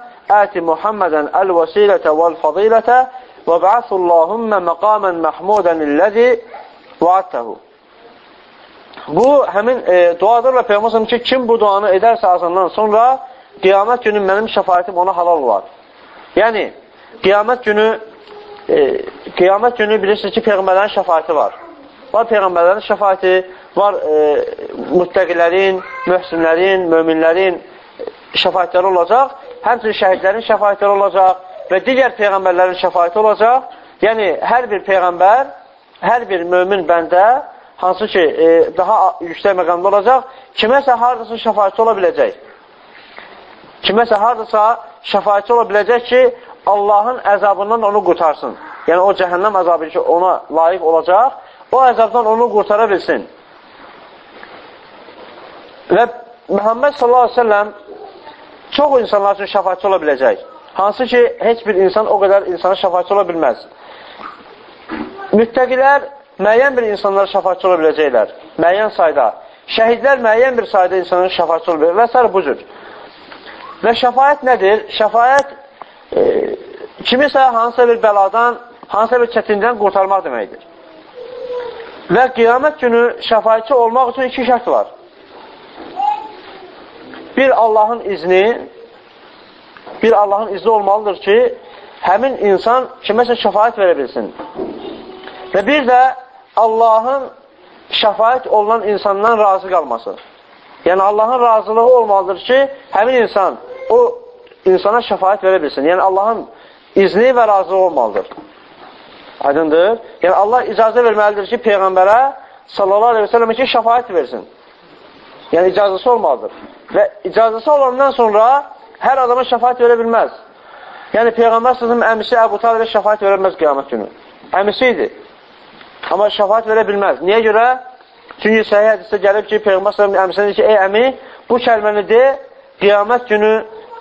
əti Muhammədən əl-vəsilətə vəl-fadilətə və bə'asullahümmə məqamən məhmudən illəzi vaadtəhu. Bu, həmin e, duadır və Peyğməsəm ki, kim bu duanı edərsə azından sonra qiyamət günü mənim şəfayətim ona halal olar. Yəni, qiyamət günü e, qiyamət günü bilirsiniz ki, Peyğəmbərlərin şəfayəti var. Var Peyğəmbərlərin şəfayəti, var e, müttəqilərin, mühsinlərin, möminlərin şəfayətləri olacaq, həmçinin şəhidlərin şəfayətləri olacaq və digər Peyğəmbərlərin şəfayəti olacaq. Yəni, hər bir Peyğəmbər, hər bir mömin bəndə, hansı ki, e, daha yüksək məqamda olacaq, kiməsə haradasın şəfayətçi ola biləcək. Kiməsə haradasa şəfayətçi ola biləcək ki, Allahın əzabından onu qurtarsın. Yəni, o cəhənnəm əzabı ki, ona layiq olacaq, o əzabdan onu qurtara bilsin. Və Məhəmməd selləm çox insanlar üçün şəfayətçi ola biləcək. Hansı ki, heç bir insan o qədər insana şəfayətçi ola bilməz. Müttəqilər müəyyən bir insanlara şəfayətçi ola biləcəklər. Müəyyən sayda. Şəhidlər müəyyən bir sayda insanın şəfayətçi ola biləcəklər. Və s. bu cür. Və şəfayət nədir? Şəfayət e, kimisə hansısa bir bəladan, hansısa bir çətindən qurtarmaq deməkdir. Və qiyamət günü şəfayətçi olmaq üçün iki şərt var. Bir Allahın izni, bir Allahın izni olmalıdır ki, həmin insan kiməsə şəfayət verə bilsin. Və bir də Allahın şəfayət olunan insandan razı qalması. Yəni Allahın razılığı olmalıdır ki, həmin insan o insana şəfayət verə bilsin. Yəni Allahın izni və razılığı olmalıdır. Aydındır? Yəni Allah icazə verməlidir ki, Peyğəmbərə sallallahu aleyhi ve sellemə ki, şəfayət versin. Yəni icazəsi olmalıdır. Və icazəsi olandan sonra hər adama şəfayət verə bilməz. Yəni Peyğəmbər sözün əmisi Əbu Talibə şəfayət verə bilməz qiyamət günü. Əmisi idi. Amma şəfaət verə bilməz. Niyə görə? Çünki səhih hədisdə gəlib ki, Peyğəmbər sallallahu əmsinə deyir ki, ey əmi, bu kəlməni de, qiyamət günü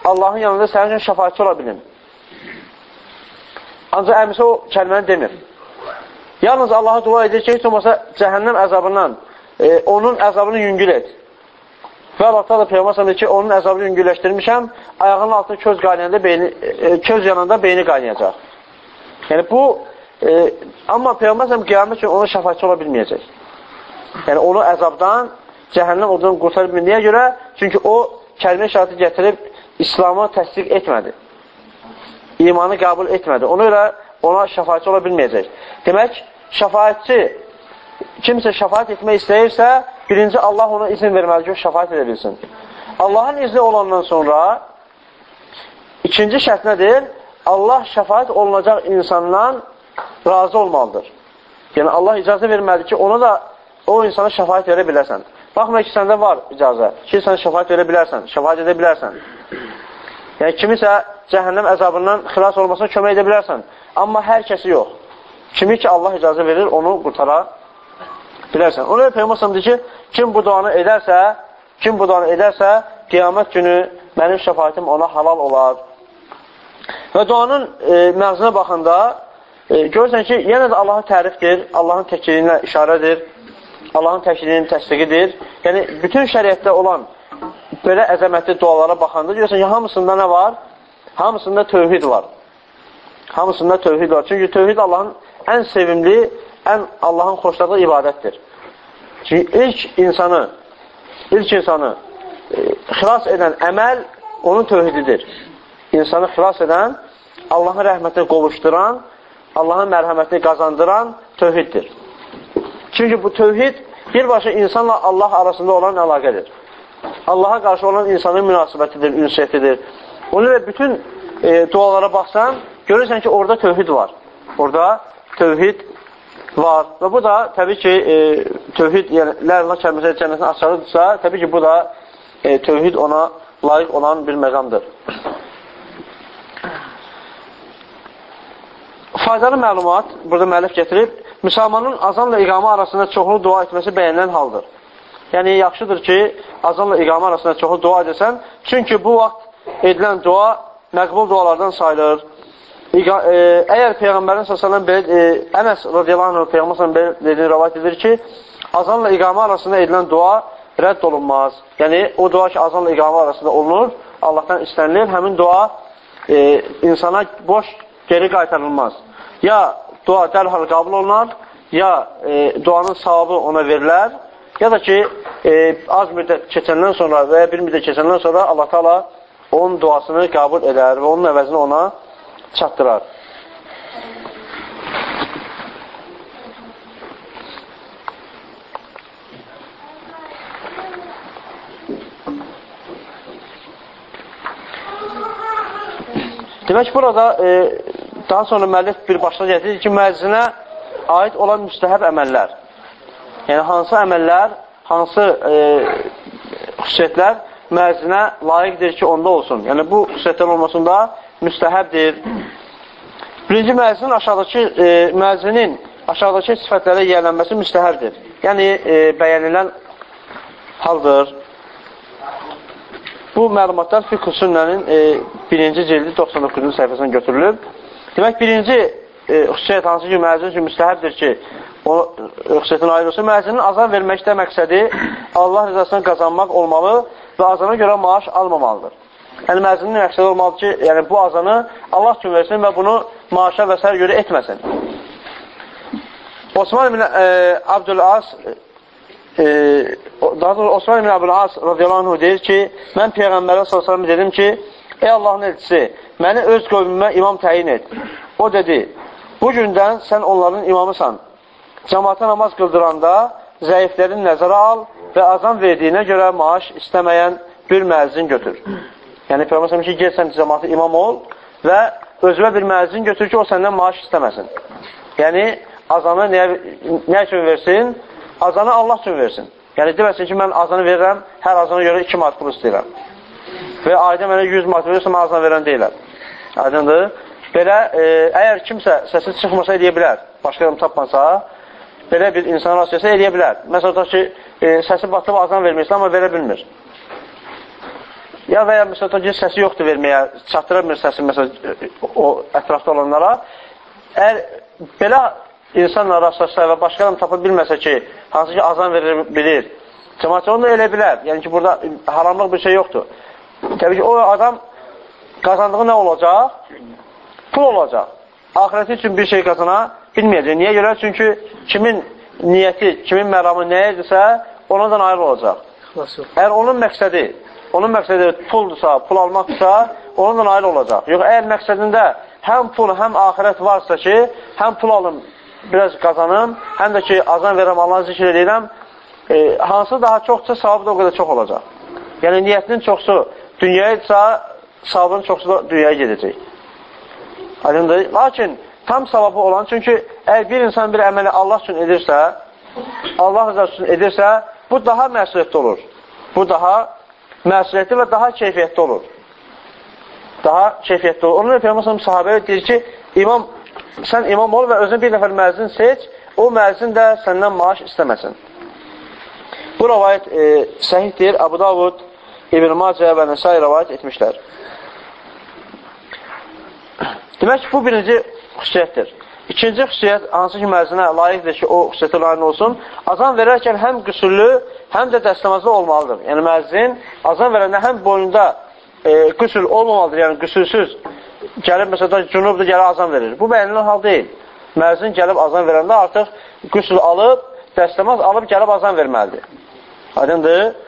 Allahın yanında sənin üçün şəfaətçi ola bilim. Ancaq əmisi o kəlməni demir. Yalnız Allaha dua edir ki, heç olmasa cəhənnəm əzabından, e, onun əzabını yüngül et. Və Allah da Peyğəmbər ki, onun əzabını yüngülləşdirmişəm, ayağının altında köz qaynayanda beyni, e, köz yanında beyni qaynayacaq. Yəni bu e, amma Peyğəmbər qiyamət üçün ona şəfaətçi ola bilməyəcək. Yəni onu əzabdan, cəhənnəm odan qurtara bilməyə görə, çünki o kəlmə şəhadəti gətirib İslamı təsdiq etmədi. İmanı qəbul etmədi. Ona görə ona şəfaətçi ola bilməyəcək. Demək, şəfaətçi kimsə şəfaət etmək istəyirsə, birinci Allah ona izin verməli ki, şəfaət edə bilsin. Allahın izni olandan sonra ikinci şərt nədir? Allah şəfaət olunacaq insandan razı olmalıdır. Yəni, Allah icazə verməlidir ki, ona da o insana şəfaət verə bilərsən. Baxma ki, səndə var icazə ki, sən şəfaət verə bilərsən, şəfaət edə bilərsən. Yəni, kimisə cəhənnəm əzabından xilas olmasına kömək edə bilərsən. Amma hər kəsi yox. Kimi ki, Allah icazə verir, onu qurtara bilərsən. Ona Peyğəmbər deyir ki, kim bu duanı edərsə, kim bu duanı edərsə, qiyamət günü mənim şəfayətim ona halal olar. Və duanın e, məğzına baxanda e, görürsən ki, yenə də Allahı tərifdir, Allahın təkliyinə işarədir. Allahın təkliyinin təsdiqidir. Yəni, bütün şəriətdə olan belə əzəmətli dualara baxanda görürsən ki, hamısında nə var? Hamısında tövhid var. Hamısında tövhid var. Çünki tövhid Allahın ən sevimli, ən Allahın xoşladığı ibadətdir. Çünki ilk insanı, ilk insanı e, xilas edən əməl onun tövhididir. İnsanı xilas edən, Allahın rəhmətini qovuşduran, Allahın mərhəmətini qazandıran tövhiddir. Çünki bu tövhid birbaşa insanla Allah arasında olan əlaqədir. Allaha qarşı olan insanın münasibətidir, ünsiyyətidir. Onu və bütün e, dualara baxsan, görürsən ki, orada tövhid var. Orada tövhid var. Və bu da təbii ki, e, tövhid, yəni lərlə kəlməsə cənnətin açarıdırsa, təbii ki, bu da e, tövhid ona layiq olan bir məqamdır. Faydalı məlumat burada müəllif gətirib, müsəlmanın azanla iqamə arasında çoxlu dua etməsi bəyənilən haldır. Yəni, yaxşıdır ki, azanla iqamə arasında çoxlu dua edirsən, çünki bu vaxt edilən dua məqbul dualardan sayılır. İqa, e, əgər Peyğəmbərin s.ə.v belə, e, Ənəs radiyallahu Peyğəmbər belə dediyini rəvat edir ki, azanla iqamə arasında edilən dua rədd olunmaz. Yəni, o dua ki, azanla iqamə arasında olunur, Allahdan istənilir, həmin dua e, insana boş geri qaytarılmaz. Ya dua dərhal qabul olunar, ya e, duanın savabı ona verilər, ya da ki, e, az müddət keçəndən sonra və ya bir müddət keçəndən sonra Allah Taala onun duasını qəbul edər və onun əvəzini ona çatdırar. Demək burada e, daha sonra müəllif bir başına gətirir ki, müəzzinə aid olan müstəhəb əməllər. Yəni, hansı əməllər, hansı e, xüsusiyyətlər müəzzinə layiqdir ki, onda olsun. Yəni, bu xüsusiyyətlər olmasında müstəhəbdir. Birinci müəzzin aşağıdakı e, müəzzinin aşağıdakı sifətlərə yiyələnməsi müstəhəbdir. Yəni, e, bəyənilən haldır. Bu məlumatlar Fiqh Sünnənin e, birinci cildi 99-cu səhifəsindən götürülüb. Demək, birinci e, xüsusiyyət hansı ki, müəzzin üçün müstəhəbdir ki, o xüsusiyyətin ayrı olsun. Müəzzinin azan verməkdə məqsədi Allah rızasını qazanmaq olmalı və azana görə maaş almamalıdır. Yəni, müəzzinin məqsədi olmalıdır ki, yəni, bu azanı Allah üçün versin və bunu maaşa və s. görə etməsin. Osman ibn e, Abdülas e, daha doğrusu Osman ibn Abdül As radiyallahu anh deyir ki, mən Peyğəmbərə s.ə.v dedim ki, ey Allahın elçisi, məni öz qövmümə imam təyin et. O dedi, bu gündən sən onların imamısan. Cəmaata namaz qıldıranda zəiflərin nəzərə al və azam verdiyinə görə maaş istəməyən bir müəzzin götür. Yəni, Peyğəmbər ki, gel sən cəmaata imam ol və özünə bir müəzzin götür ki, o səndən maaş istəməsin. Yəni, azanı nə, nə üçün versin? azanı Allah üçün versin. Yəni, deməsin ki, mən azanı verirəm, hər azana görə 2 mat pul istəyirəm. Və ayda mənə 100 mat verirsə, mən azan verən deyiləm. Aydındır. Belə, e, əgər kimsə səsi çıxmasa edə bilər, başqa adam tapmasa, belə bir insan gəlsə eləyə bilər. Məsələn, ki, e, səsi batıb azan vermək amma verə bilmir. Ya və ya məsələn ki, səsi yoxdur verməyə, çatdıra bilmir səsi məsələn o ətrafda olanlara. Əgər belə insanla rastlaşsa və başqa adam tapa bilməsə ki, hansı ki azan verir, bilir, cəmaat onu da elə bilər. Yəni ki, burada haramlıq bir şey yoxdur. Təbii ki, o adam qazandığı nə olacaq? Pul olacaq. Ahirəti üçün bir şey qazana bilməyəcək. Niyə görə? Çünki kimin niyyəti, kimin məramı nə edirsə, ondan ayrı olacaq. Əgər onun məqsədi, onun məqsədi puldursa, pul almaqdırsa, ondan ayrı olacaq. Yox, əgər məqsədində həm pul, həm ahirət varsa ki, həm pul alım, biraz qazanım, həm də ki, azan verəm, Allahı zikr edirəm, e, hansı daha çoxsa, savabı da o qədər çox olacaq. Yəni, niyyətinin çoxsu dünyayıdsa, savabının çoxsu da dünyaya gedəcək. Aydındır. Lakin tam savabı olan, çünki əgər bir insan bir əməli Allah üçün edirsə, Allah rızası üçün edirsə, bu daha məsuliyyətli olur. Bu daha məsuliyyətli və daha keyfiyyətli olur. Daha keyfiyyətli olur. Onun Peyğəmbər sahabəyə deyir ki, imam, sən imam ol və özün bir nəfər məzin seç, o məzin də səndən maaş istəməsin. Bu rəvayət e, səhihdir. Abu Davud, İbn-i Macə və Nəsai rəvayət etmişlər. Demək ki, bu birinci xüsusiyyətdir. İkinci xüsusiyyət, hansı ki, məzinə layiqdir ki, o xüsusiyyətə layiq olsun, azan verərkən həm qüsüllü, həm də dəstəmazlı olmalıdır. Yəni, məzin azan verəndə həm boyunda e, qüsül olmamalıdır, yəni qüsülsüz gəlib, məsələn, cünubdur, gəlib azan verir. Bu bəyənilən hal deyil. Məzin gəlib azan verəndə artıq qüsül alıb, dəstəmaz alıb gəlib azan verməlidir. Aydındır?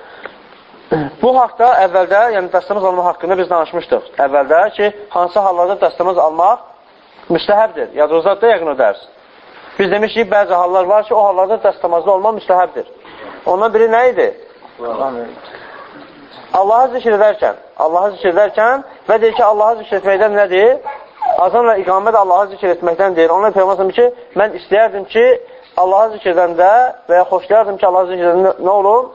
Bu haqda əvvəldə, yəni dəstəmaz almaq haqqında biz danışmışdıq. Əvvəldə ki, hansı hallarda dəstəmaz almaq müstəhəbdir. Yadınızda yəqin o dərs. Biz demişik, bəzi hallar var ki, o hallarda dəstəmazda olmaq müstəhəbdir. Ondan biri nə idi? Allahı zikr edərkən, Allahı zikr edərkən və deyir ki, Allahı zikr etməkdən nədir? Azan və iqamət Allahı zikr etməkdən deyir. Ona Peyğəmbər ki, mən istəyərdim ki, Allahı zikr edəndə və ya xoşlayardım ki, Allahı zikr edəndə nə olum?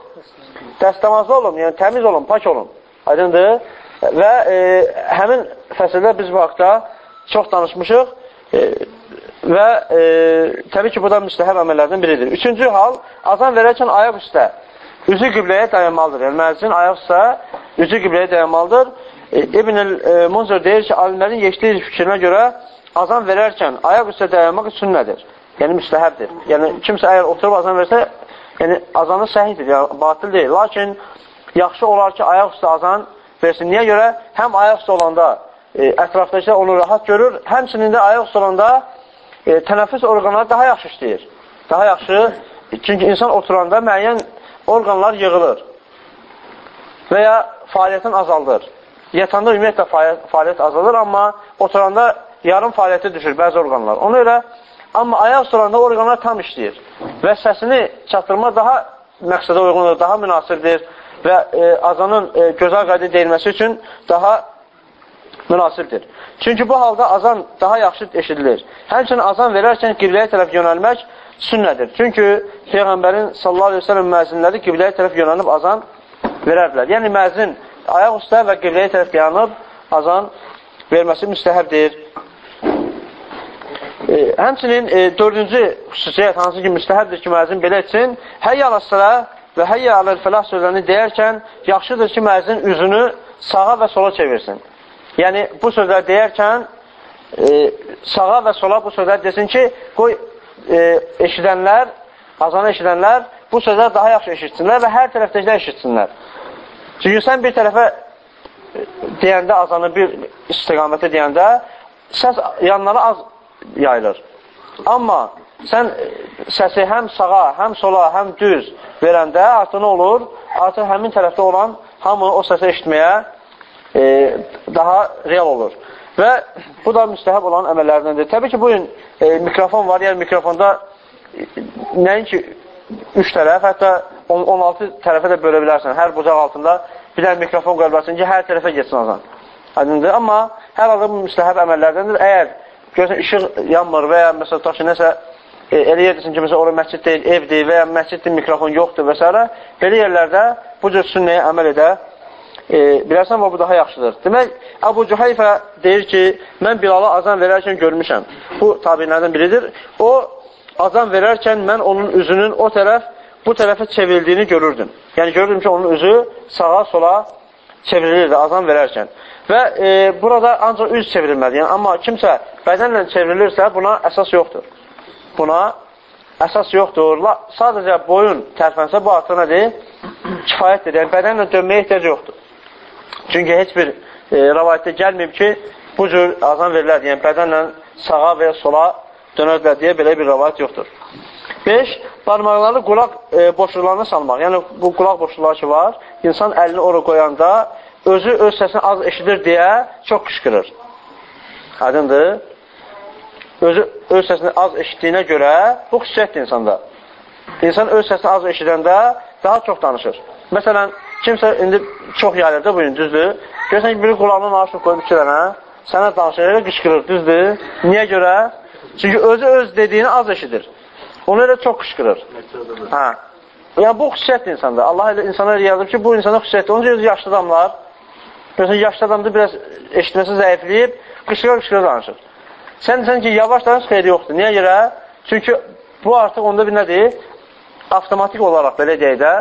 Dəstəmazlı olun, yəni təmiz olun, pak olun. Aydındır? Və e, həmin fəsildə biz bu haqda çox danışmışıq e, və e, təbii ki, bu da müstəhəb əməllərdən biridir. Üçüncü hal, azan verərkən ayaq üstə, üzü qibləyə dayanmalıdır. Yəni, müəzzin ayaq üstə, üzü qibləyə dayanmalıdır. E, İbn-i e, Munzur deyir ki, alimlərin yeşdiyi fikrinə görə azan verərkən ayaq üstə dayanmaq sünnədir. Yəni, müstəhəbdir. Yəni, kimsə əgər oturub azan versə, Yəni, azanı səhiddir, yəni, batil deyil. Lakin yaxşı olar ki, ayaq üstə azan versin. Niyə görə? Həm ayaq üstə olanda e, ətrafdakılar onu rahat görür, həmçinin də ayaq üstə olanda e, tənəffüs orqanları daha yaxşı işləyir. Daha yaxşı, çünki insan oturanda müəyyən orqanlar yığılır və ya fəaliyyətin azaldır. Yatanda ümumiyyətlə fəaliyyət azalır, amma oturanda yarım fəaliyyəti düşür bəzi orqanlar. Ona görə Amma ayaq soranda orqanlar tam işləyir və səsini çatdırma daha məqsədə uyğundur, daha münasibdir və e, azanın e, gözəl qayda deyilməsi üçün daha münasibdir. Çünki bu halda azan daha yaxşı eşidilir. Həmçinin azan verərkən qibləyə tərəf yönəlmək sünnədir. Çünki Peyğəmbərin sallallahu aleyhi ve sellem müəzzinləri qibləyə tərəf yönəlib azan verərdilər. Yəni müəzzin ayaq üstə və qibləyə tərəf dayanıb azan verməsi müstəhəbdir. E, həmçinin e, dördüncü xüsusiyyət hansı ki, müstəhəbdir ki, müəzzin belə etsin, həyyə aləsələ və həyyə aləl fəlah sözlərini deyərkən yaxşıdır ki, müəzzin üzünü sağa və sola çevirsin. Yəni, bu sözləri deyərkən e, sağa və sola bu sözləri desin ki, qoy e, eşidənlər, azanı eşidənlər bu sözləri daha yaxşı eşitsinlər və hər tərəfdəkilər eşitsinlər. Çünki sən bir tərəfə e, deyəndə, azanı bir istiqamətə deyəndə, səs yanlara az yayılır. Amma sən səsi həm sağa, həm sola, həm düz verəndə artıq nə olur? Artıq həmin tərəfdə olan hamı o səsi eşitməyə e, daha real olur. Və bu da müstəhəb olan əməllərdəndir. Təbii ki, bugün e, mikrofon var, yəni mikrofonda e, nəinki 3 tərəf, hətta 16 tərəfə də bölə bilərsən. Hər bucaq altında bir dənə mikrofon qoya bilərsən ki, hər tərəfə geçsin azan. Aydındır. Amma hər halda bu müstəhəb əməllərdəndir. Əgər görürsən, işıq yanmır və ya məsələn, tutaq ki, nəsə e, elə yerdirsin ki, məsələn, orada məscid deyil, evdir və ya məsciddir, mikrofon yoxdur və s. Belə yerlərdə bu cür sünnəyə əməl edə e, bilərsən və bu daha yaxşıdır. Demək, Əbu Cühayfə deyir ki, mən Bilala azan verərkən görmüşəm. Bu tabinlərdən biridir. O, azan verərkən mən onun üzünün o tərəf, bu tərəfə çevrildiyini görürdüm. Yəni görürdüm ki, onun üzü sağa, sola çevrilirdi azan verərkən. Və e, burada ancaq üz çevrilməli. Yəni, amma kimsə bədənlə çevrilirsə, buna əsas yoxdur. Buna əsas yoxdur. La, sadəcə boyun tərpənsə, bu artıq nədir? Kifayətdir. Yəni, bədənlə dönməyə ehtiyac yoxdur. Çünki heç bir e, rəvayətdə gəlməyib ki, bu cür azan verilər. Yəni, bədənlə sağa və ya sola dönərlər deyə belə bir rəvayət yoxdur. 5. Barmaqları qulaq e, boşluqlarına salmaq. Yəni, bu qulaq boşluqları ki var, insan əlini ora qoyanda özü öz səsini az eşidir deyə çox qışqırır. Aydındır? Özü öz səsini az eşitdiyinə görə bu xüsusiyyətdir insanda. İnsan öz səsini az eşidəndə daha çox danışır. Məsələn, kimsə indi çox yayılır bu gün, düzdür? Görsən ki, biri qulağına naşıq qoyub iki dənə, sənə danışır, qışqırır, düzdür? Niyə görə? Çünki özü öz dediyini az eşidir. Onu elə çox qışqırır. Hə. Yəni, bu xüsusiyyətdir insanda. Allah elə insana elə yazıb ki, bu insana xüsusiyyətdir. Onun üçün yaşlı adamlar, Görsən, yaşlı adamdır, biraz eşitməsi zəifləyib, qışqıra-qışqıra danışır. Sən desən ki, yavaş danış, xeyri yoxdur. Niyə görə? Çünki bu artıq onda bir nədir? Avtomatik olaraq, belə deyək də,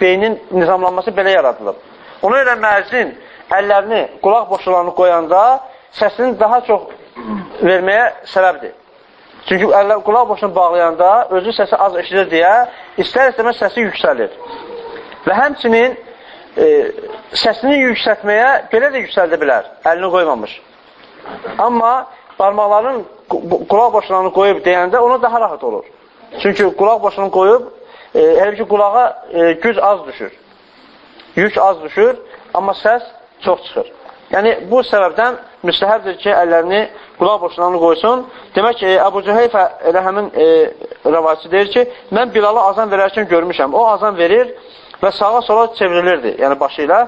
beynin nizamlanması belə yaradılıb. Ona görə məzin əllərini, qulaq boşluqlarını qoyanda səsini daha çox verməyə səbəbdir. Çünki əllər, qulaq boşluğunu bağlayanda özü səsi az eşidir deyə istər-istəməz səsi yüksəlir. Və həmçinin e, səsini yüksətməyə belə də yüksəldə bilər, əlini qoymamış. Amma barmaqların qulaq boşluğunu qoyub deyəndə ona daha rahat olur. Çünki qulaq boşluğunu qoyub, e, elə ki, qulağa e, güc az düşür. Yük az düşür, amma səs çox çıxır. Yəni, bu səbəbdən müstəhəbdir ki, əllərini qulaq boşluğunu qoysun. Demək ki, Əbu Cüheyfə elə həmin e, rəvayəti deyir ki, mən Bilalı azan verərkən görmüşəm. O azan verir, və sağa-sola çevrilirdi, yəni başı ilə.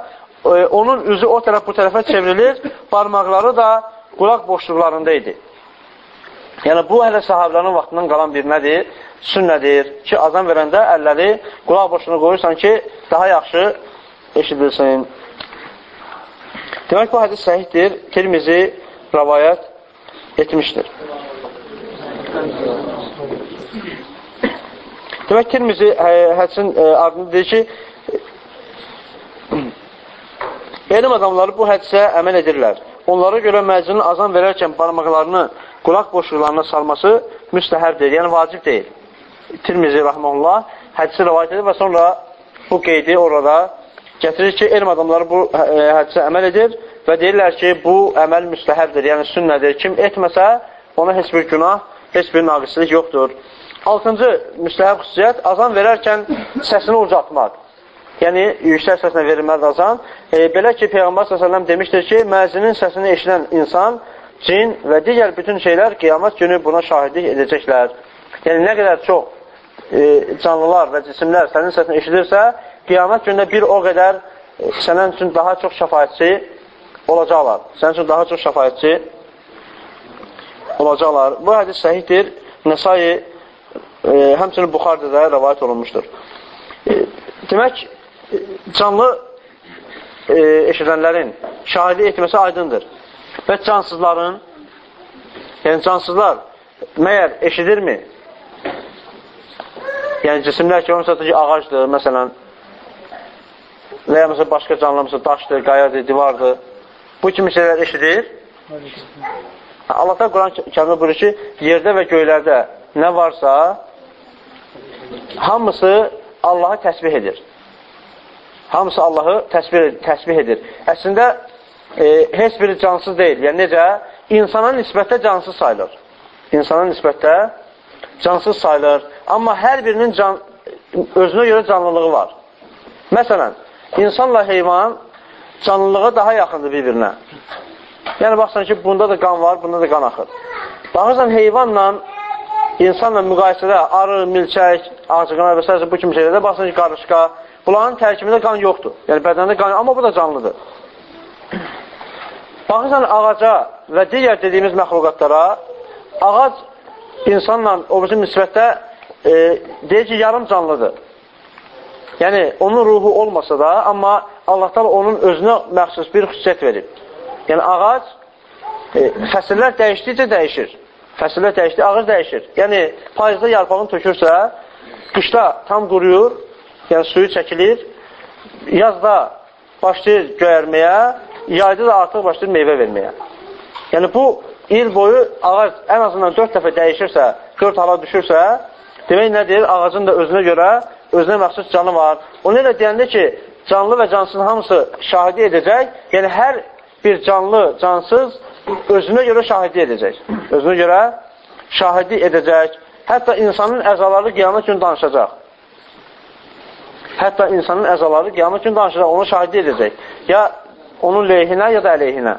E, onun üzü o tərəf bu tərəfə çevrilir, barmaqları da qulaq boşluqlarında idi. Yəni, bu hələ sahabələrin vaxtından qalan bir nədir? Sünnədir ki, azan verəndə əlləri qulaq boşluğuna qoyursan ki, daha yaxşı eşidilsin. Demək, bu hədis səhiddir. Tirmizi rəvayət etmişdir. Demək, Tirmizi hə, hədisin e, ardında deyir ki, elm adamları bu hədisə əməl edirlər. Onlara görə məzinin azan verərkən barmaqlarını qulaq boşluqlarına salması müstəhərdir, yəni vacib deyil. Tirmizi rəhməllah hədisi rəvayət edir və sonra bu qeydi orada gətirir ki, elm adamları bu e, hədisə əməl edir və deyirlər ki, bu əməl müstəhərdir, yəni sünnədir. Kim etməsə, ona heç bir günah, heç bir naqislik yoxdur. Altıncı müstəhəb xüsusiyyət, azan verərkən səsini ucatmaq. Yəni, yüksək səslə verilməz azan. E, belə ki, Peyğəmbər s.ə.v demişdir ki, məzinin səsini eşidən insan, cin və digər bütün şeylər qiyamət günü buna şahidlik edəcəklər. Yəni, nə qədər çox e, canlılar və cisimlər sənin səsini eşidirsə, qiyamət günündə bir o qədər e, sənin üçün daha çox şəfayətçi olacaqlar. Sənin üçün daha çox şəfayətçi olacaqlar. Bu hədis səhiddir. Nəsai e, həmçinin Buxarda da rəvayət olunmuşdur. E, demək, canlı e, eşidənlərin şahidi etməsi aydındır. Və cansızların, yəni cansızlar məyər eşidirmi? Yəni cisimlər ki, onun satı ağacdır, məsələn, və ya məsələn, başqa canlı, məsələn, daşdır, qayadır, divardır. Bu kimi şeylər eşidir. Allah da Quran kəmdə buyurur ki, yerdə və göylərdə nə varsa, hamısı Allahı təsbih edir. Hamısı Allahı təsbih, təsbih edir. Əslində, e, heç biri cansız deyil. Yəni, necə? İnsana nisbətdə cansız sayılır. İnsana nisbətdə cansız sayılır. Amma hər birinin can, özünə görə canlılığı var. Məsələn, insanla heyvan canlılığa daha yaxındır bir-birinə. Yəni, baxsan ki, bunda da qan var, bunda da qan axır. Baxırsan, heyvanla insanla müqayisədə arı, milçək, ağcıqana və s. bu kimi şeylərdə baxsın ki, qarışqa, bunların tərkibində qan yoxdur. Yəni bədəndə qan, amma bu da canlıdır. Baxırsan ağaca və digər dediyimiz məxluqatlara, ağac insanla o bizim nisbətdə e, deyir ki, yarım canlıdır. Yəni, onun ruhu olmasa da, amma Allahdan onun özünə məxsus bir xüsusiyyət verib. Yəni, ağac e, fəsillər dəyişdikcə dəyişir. Fəsillər dəyişdi, ağac dəyişir. Yəni, payızda yarpağını tökürsə, qışda tam quruyur, yəni suyu çəkilir, yazda başlayır göyərməyə, yayda da artıq başlayır meyvə verməyə. Yəni, bu il boyu ağac ən azından 4 dəfə dəyişirsə, 4 hala düşürsə, demək nədir? Ağacın da özünə görə, özünə məxsus canı var. O nə də deyəndə ki, canlı və cansız hamısı şahidi edəcək, yəni hər bir canlı, cansız özünə görə şahidi edəcək. Özünə görə şahidi edəcək. Hətta insanın əzaları qiyamət gün danışacaq. Hətta insanın əzaları qiyamət gün danışacaq, onu şahidi edəcək. Ya onun leyhinə, ya da əleyhinə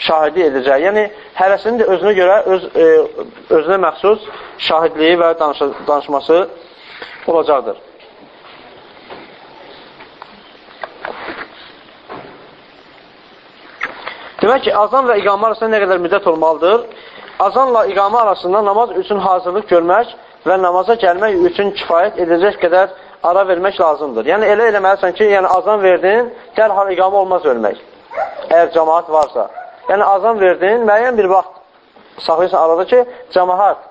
şahidi edəcək. Yəni, hərəsinin də özünə görə, öz, e, özünə məxsus şahidliyi və danış danışması olacaqdır. Demək ki, azan və iqamə arasında nə qədər müddət olmalıdır? Azanla iqamə arasında namaz üçün hazırlıq görmək və namaza gəlmək üçün kifayət edəcək qədər ara vermək lazımdır. Yəni, elə eləməlisən ki, yəni azan verdin, dərhal iqamə olmaz ölmək. Əgər cəmaat varsa. Yəni, azan verdin, müəyyən bir vaxt saxlayırsan arada ki, cəmaat,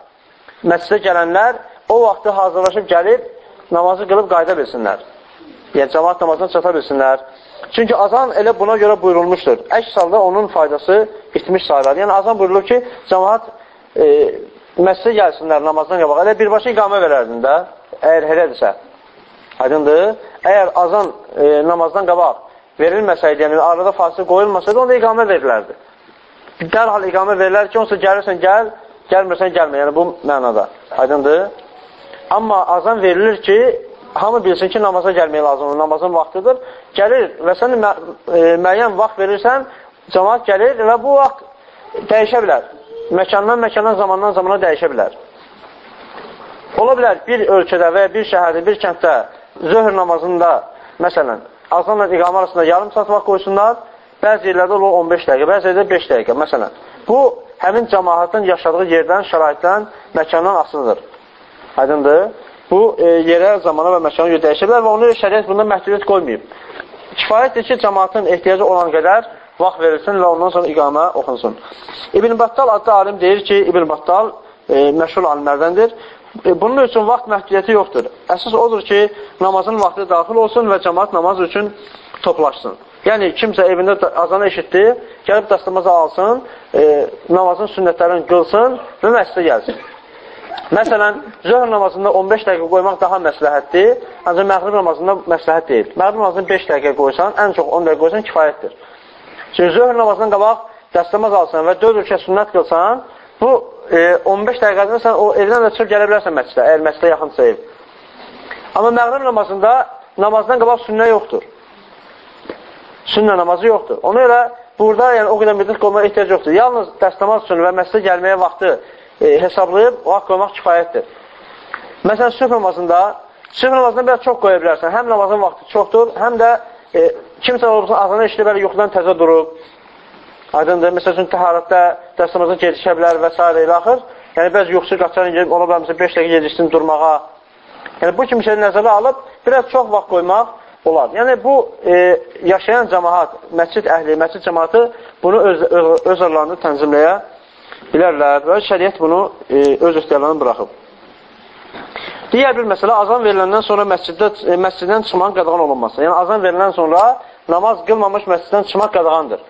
məscidə gələnlər o vaxtı hazırlaşıb gəlib, namazı qılıb qayda bilsinlər. Yəni, cəmaat namazına çata bilsinlər. Çünki azan elə buna görə buyurulmuşdur. Əks halda onun faydası bitmiş sayılar. Yəni, azan buyurulur ki, cəmaat e, məsələ gəlsinlər namazdan qabaq. Elə birbaşa iqamə verərdin də, əgər elədirsə. Aydındır. Əgər azan e, namazdan qabaq verilməsəydi, yəni arada fasıl qoyulmasaydı, onda iqamə verilərdi. Dərhal iqamə verilər ki, onsa gəlirsən gəl, gəlmirsən gəlmə. Yəni bu mənada. Aydındır. Amma azan verilir ki, hamı bilsin ki, namaza gəlmək lazımdır, namazın vaxtıdır. Gəlir və sən mə e, müəyyən vaxt verirsən, cəmaat gəlir və bu vaxt dəyişə bilər. Məkandan məkana, zamandan zamana dəyişə bilər. Ola bilər bir ölkədə və ya bir şəhərdə, bir kənddə zöhr namazında, məsələn, azanla iqamə arasında yarım saat vaxt qoysunlar, bəzi yerlərdə olur 15 dəqiqə, bəzi yerlərdə 5 dəqiqə, məsələn. Bu, həmin cəmaatın yaşadığı yerdən, şəraitdən, məkandan asılıdır. Aydındır? bu e, yerə, zamana və məkana görə dəyişə bilər və onu şəriət bunda məhdudiyyət qoymayıb. Kifayətdir ki, cəmaatın ehtiyacı olan qədər vaxt verilsin və ondan sonra iqamə oxunsun. İbn Battal adlı alim deyir ki, İbn Battal e, məşhur alimlərdəndir. E, bunun üçün vaxt məhdudiyyəti yoxdur. Əsas odur ki, namazın vaxtı daxil olsun və cəmaat namaz üçün toplaşsın. Yəni, kimsə evində azanı eşitdi, gəlib dastamazı alsın, e, namazın sünnətlərini qılsın və məscidə gəlsin. Məsələn, zöhr namazında 15 dəqiqə qoymaq daha məsləhətdir, ancaq məğrib namazında məsləhət deyil. Məğrib namazında 5 dəqiqə qoysan, ən çox 10 dəqiqə qoysan kifayətdir. Çünki zöhr namazından qabaq dəstəmaz alsan və 4 ölkə sünnət qılsan, bu e, 15 dəqiqədən sən o evdən də çıxıb gələ bilərsən məscidə, əgər məscidə yaxınsa ev. Amma məğrib namazında namazdan qabaq sünnə yoxdur. Sünnə namazı yoxdur. Ona görə burada yəni, o qədər müddət qoymağa ehtiyac yoxdur. Yalnız dəstəmaz üçün və məscidə gəlməyə vaxtı e, hesablayıb vaxt qoymaq kifayətdir. Məsələn, sübh namazında, sübh namazında biraz çox qoya bilərsən. Həm namazın vaxtı çoxdur, həm də e, kimsə olursa azanı işlə belə yuxudan təzə durub. Aydındır. Məsəl üçün, təharətdə dəstəmazın gecişə bilər və s. ilə axır. Yəni, bəzi yuxusu qaçarın gedib, ona belə 5 dəqiqə geciksin durmağa. Yəni, bu kimi şeyləri nəzərə alıb, biraz çox vaxt qoymaq olar. Yəni, bu e, yaşayan cəmaat, məscid əhli, məscid cəmaatı bunu öz, öz, öz aralarında tənzimləyə bilərlər və şəriət bunu e, öz ixtiyarlarına buraxıb. Digər bir məsələ, azan veriləndən sonra məsciddə, e, məsciddən çıxmağın qadağan olunması. Yəni, azan veriləndən sonra namaz qılmamış məsciddən çıxmaq qadağandır.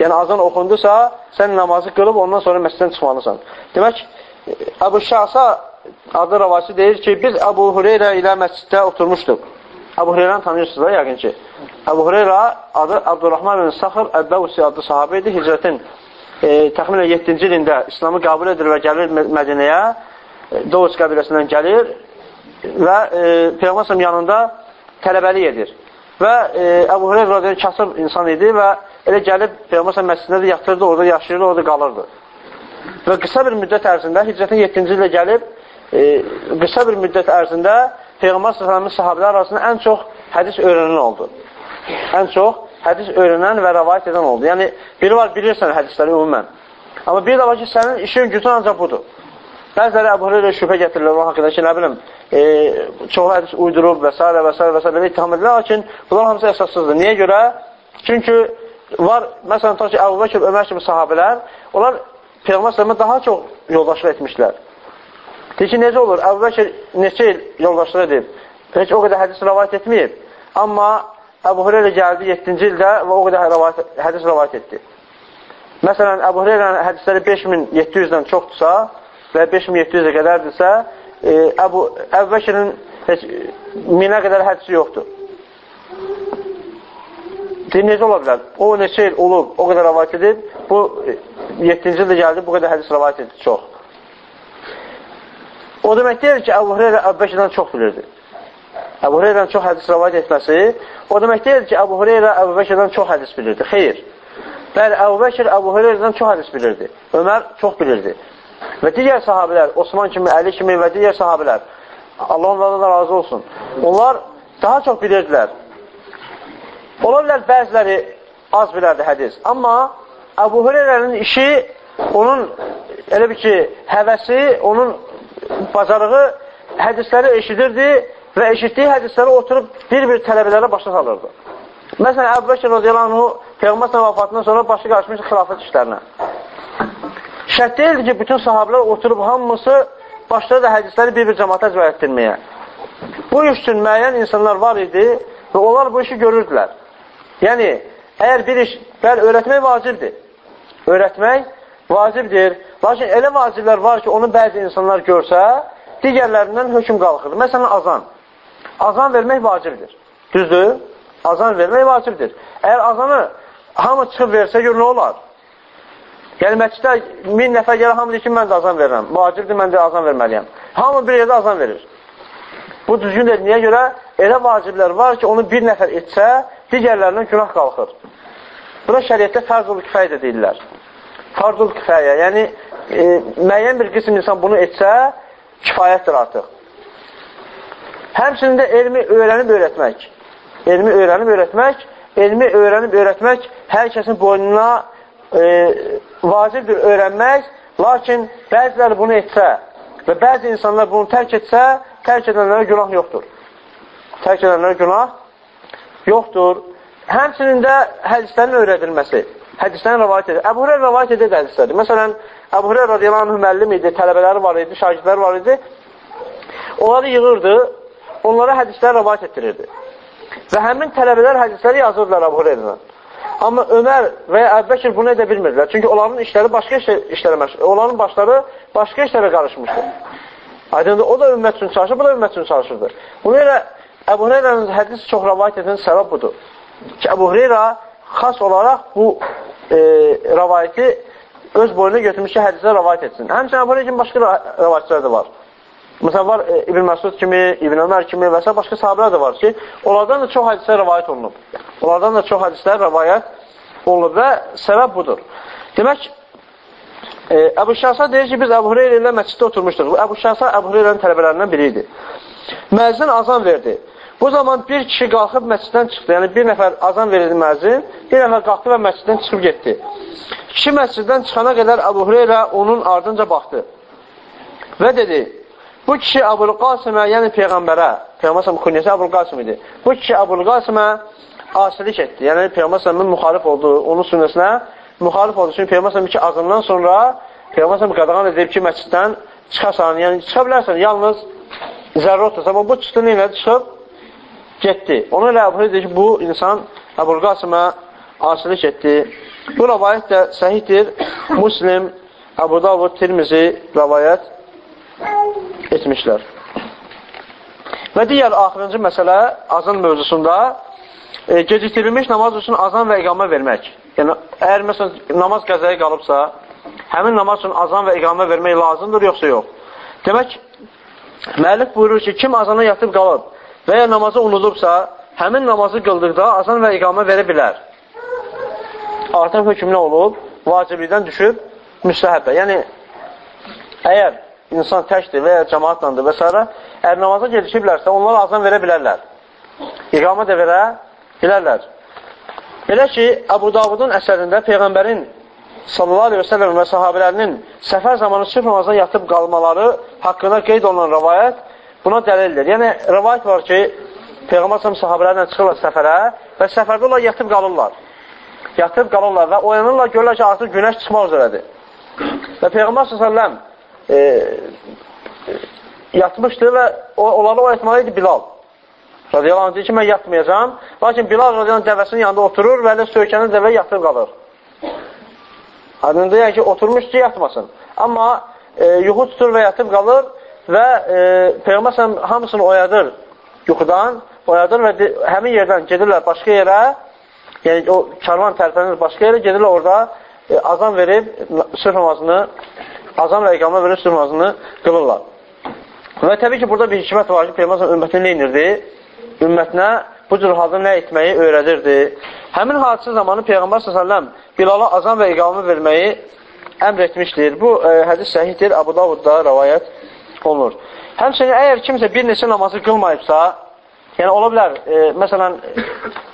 Yəni, azan oxundusa, sən namazı qılıb ondan sonra məsciddən çıxmalısan. Demək, Əbu Şahsa adı ravası deyir ki, biz Əbu Hüreyrə ilə məsciddə oturmuşduq. Əbu Hüreyrəni tanıyırsınız da, yəqin ki. Əbu Hüreyrə adı Abdurrahman bin Saxır Əddəvsi adlı sahabə idi. Hicrətin e, təxminən 7-ci ilində İslamı qəbul edir və gəlir Mədinəyə, e, Doğuc qəbiləsindən gəlir və e, Peyğməsəm yanında tələbəlik edir. Və e, Əbu Hüreyr radiyyə kasıb insan idi və elə gəlib Peyğməsəm məscidində də yatırdı, orada yaşayırdı, orada qalırdı. Və qısa bir müddət ərzində, hicrətin 7-ci ildə gəlib, e, qısa bir müddət ərzində Peyğəmbər s.ə.v-in sahabələr arasında ən çox hədis öyrənən oldu. Ən çox hədis öyrənən və rəvayət edən oldu. Yəni, biri var, bilirsən hədisləri ümumən. Amma bir də var ki, sənin işin gücün ancaq budur. Bəziləri Əbu Hüreyra şübhə gətirirlər o haqqında ki, nə bilim, e, çoxu hədis uydurub və s. və s. və s. belə ittiham edirlər, lakin bunlar hamısı əsassızdır. Niyə görə? Çünki var, məsələn, ta ki, Əbu Bəkir, Ömər kimi sahabələr, onlar Peyğəmbər sallallahu daha çox yoldaşlıq etmişlər. Deyir ki, necə olur? Əbu Bəkir neçə il yoldaşlıq edib? Heç o qədər hədis rəvayət etməyib. Amma Əbu Hüreyrə gəldi 7-ci ildə və o qədər rəvayət, hədis rəvayət etdi. Məsələn, Əbu Hüreyrənin hədisləri 5700-dən çoxdursa və 5700-ə qədərdirsə, e, Əbu, Əbu Bəkirin heç minə qədər hədisi yoxdur. Deyir, necə ola bilər? O neçə il olub, o qədər rəvayət edib, bu 7-ci ildə gəldi, bu qədər hədis rəvayət etdi, çox. O demək deyil ki, Əbu Hüreyrə Əbu Bəkirdən çox bilirdi. Əbu Hüreyrənin çox hədis rəvayət etməsi o demək deyil ki, Əbu Hüreyrə Əbu Bəkirdən çox hədis bilirdi. Xeyr. Bəli, Əbu Bəkir Əbu Hüreyrədən çox hədis bilirdi. Ömər çox bilirdi. Və digər sahabilər, Osman kimi, Əli kimi və digər sahabilər, Allah onlardan da razı olsun. Onlar daha çox bilirdilər. Ola bilər bəziləri az bilərdi hədis. Amma Əbu Hüreyrənin işi, onun elə bir ki, həvəsi, onun bacarığı hədisləri eşidirdi və eşitdiyi hədisləri oturub bir-bir tələbələrə başa salırdı. Məsələn, Əbu Bəkir radiyallahu Peyğəmbər vəfatından sonra başı qarşımış xilafət işlərinə. Şərt deyildi ki, bütün sahabilər oturub hamısı başladı da hədisləri bir-bir cəmaata əzvər etdirməyə. Bu iş üçün müəyyən insanlar var idi və onlar bu işi görürdülər. Yəni, əgər bir iş, bəli, öyrətmək vacibdir. Öyrətmək vacibdir. Lakin elə vaciblər var ki, onu bəzi insanlar görsə, digərlərindən hökum qalxır. Məsələn, azan. Azan vermək vacibdir. Düzdür? Azan vermək vacibdir. Əgər azanı hamı çıxıb versə, gör, nə olar? Yəni, məsciddə min nəfər gələ, hamı deyir ki, mən də azan verirəm. Vacibdir, mən də azan verməliyəm. Hamı bir yerdə azan verir. Bu düzgün deyil. Niyə görə? Elə vaciblər var ki, onu bir nəfər etsə, digərlərindən günah qalxır. Buna şəriətdə fərzul kifayə də deyirlər. Fərzul kifayə, yəni e, müəyyən bir qism insan bunu etsə, kifayətdir artıq. Həmçinin də elmi öyrənib öyrətmək. Elmi öyrənib öyrətmək, elmi öyrənib öyrətmək hər kəsin boynuna e, vacibdir öyrənmək, lakin bəziləri bunu etsə və bəzi insanlar bunu tərk etsə, tərk edənlərə günah yoxdur. Tərk edənlərə günah yoxdur. Həmçinin də hədislərin öyrədilməsi. Hədislərin rəvayət edir. Əbu Hüreyra rəvayət edir hədisləri. Məsələn, Əbu Hüreyra radiyallahu anh müəllim idi, tələbələri var idi, şagirdləri var idi. Onları yığırdı, onlara hədislər rəvayət etdirirdi. Və həmin tələbələr hədisləri yazırdılar Əbu Hüreyrədən. Amma Ömər və ya Əbbəkir bunu edə bilmirdilər. Çünki onların işləri başqa işlərə məşğul. Onların başları başqa işlərə qarışmışdı. Aydındır, o da ümmət üçün çalışır, bu da ümmət üçün çalışırdı. Buna görə Əbu Hüreyrənin hədis çox rəvayət edən səbəb budur. Ki, Əbu Hüreyrə xas olaraq bu e, rəvayəti öz boyuna götürmüş ki, hədisə rəvayət etsin. Həmçinin Əbu Hüreyrə başqa rəvayətlər də var. Məsələn, var e, İbn Məsud kimi, İbn Ömər kimi və s. başqa sahabələr də var ki, onlardan da çox hədislər rəvayət olunub. Onlardan da çox hədislər rəvayət olunub və səbəb budur. Demək, e, Əbu Şahsa deyir ki, biz Əbu Hüreyra ilə məsciddə oturmuşduq. Əbu Şahsa Əbu Hüreyrənin tələbələrindən biri idi. Məzin azan verdi. Bu zaman bir kişi qalxıb məsciddən çıxdı. Yəni, bir nəfər azan verildi məzin, bir nəfər qalxdı və məsciddən çıxıb getdi. Kişi məsciddən çıxana qədər Əbu Hüreyrə onun ardınca baxdı və dedi, Bu kişi Əbul Qasımə, yəni Peyğəmbərə, Peyğəmbər künyəsi Əbul Qasım idi. Bu kişi Əbul Qasımə asilik etdi. Yəni Peyğəmbər müxalif oldu, onun sünnəsinə müxalif oldu. Çünki Peyğəmbər ki, azından sonra Peyğəmbər qadağan edib ki, məsciddən çıxasan, yəni çıxa bilərsən, yalnız zərrə otursa. Amma bu çıxdı nə çıxıb getdi. Ona ilə Əbu deyir ki, bu insan Əbul Qasımə asilik etdi. Bu rəvayət də səhiddir. Muslim, Əbu Davud, Tirmizi rəvayət etmişlər. Və digər axırıncı məsələ azan mövzusunda e, gecikdirilmiş namaz üçün azan və iqamə vermək. Yəni, əgər məsələn namaz qəzəyə qalıbsa, həmin namaz üçün azan və iqamə vermək lazımdır, yoxsa yox. Demək, müəllif buyurur ki, kim azana yatıb qalıb və ya namazı unudubsa, həmin namazı qıldıqda azan və iqamə verə bilər. Artıq hökm nə olub? Vaciblikdən düşüb müstəhəbbə. Yəni, əgər insan təkdir və ya cəmaatlandır və s. Əgər namaza gedişiblərsə, onlar azan verə bilərlər. İqamə də verə bilərlər. Belə ki, Əbu Davudun əsərində Peyğəmbərin sallallahu aleyhi və səlləm və sahabələrinin səfər zamanı sırf namaza yatıb qalmaları haqqında qeyd olunan rəvayət buna dəlildir. Yəni, rəvayət var ki, Peyğəmbər səhəm sahabələrlə çıxırlar səfərə və səfərdə onlar yatıb qalırlar. Yatıb qalırlar və oyanırlar, görürlər ki, artıq günəş çıxmaq üzrədir. Və Peyğəmbər s.ə.v e, yatmışdı və o, onları oyatmalı idi Bilal. Radiyallahu anh deyir ki, mən yatmayacam. Lakin Bilal radiyallahu anh dəvəsinin yanında oturur və elə söykənir dəvə yatıb qalır. Adını deyək ki, oturmuş ki, yatmasın. Amma e, yuxu tutur və yatıb qalır və e, Peyğəmbər hamısını oyadır yuxudan, oyadır və həmin yerdən gedirlər başqa yerə, yəni o karvan tərpənir başqa yerə, gedirlər orada e, azan verib sırf namazını, azan və verib sırf namazını qılırlar. Və təbii ki, burada bir hikmət var ki, Peyğəmbər ümmətini nə inirdi? Ümmətinə bu cür halda nə etməyi öyrədirdi. Həmin hadisə zamanı Peyğəmbər s.ə.v Bilala azan və iqamə verməyi əmr etmişdir. Bu e, hədis səhihdir, Abu Davudda rəvayət olunur. Həmçinin, əgər kimsə bir neçə namazı qılmayıbsa, yəni ola bilər, e, məsələn,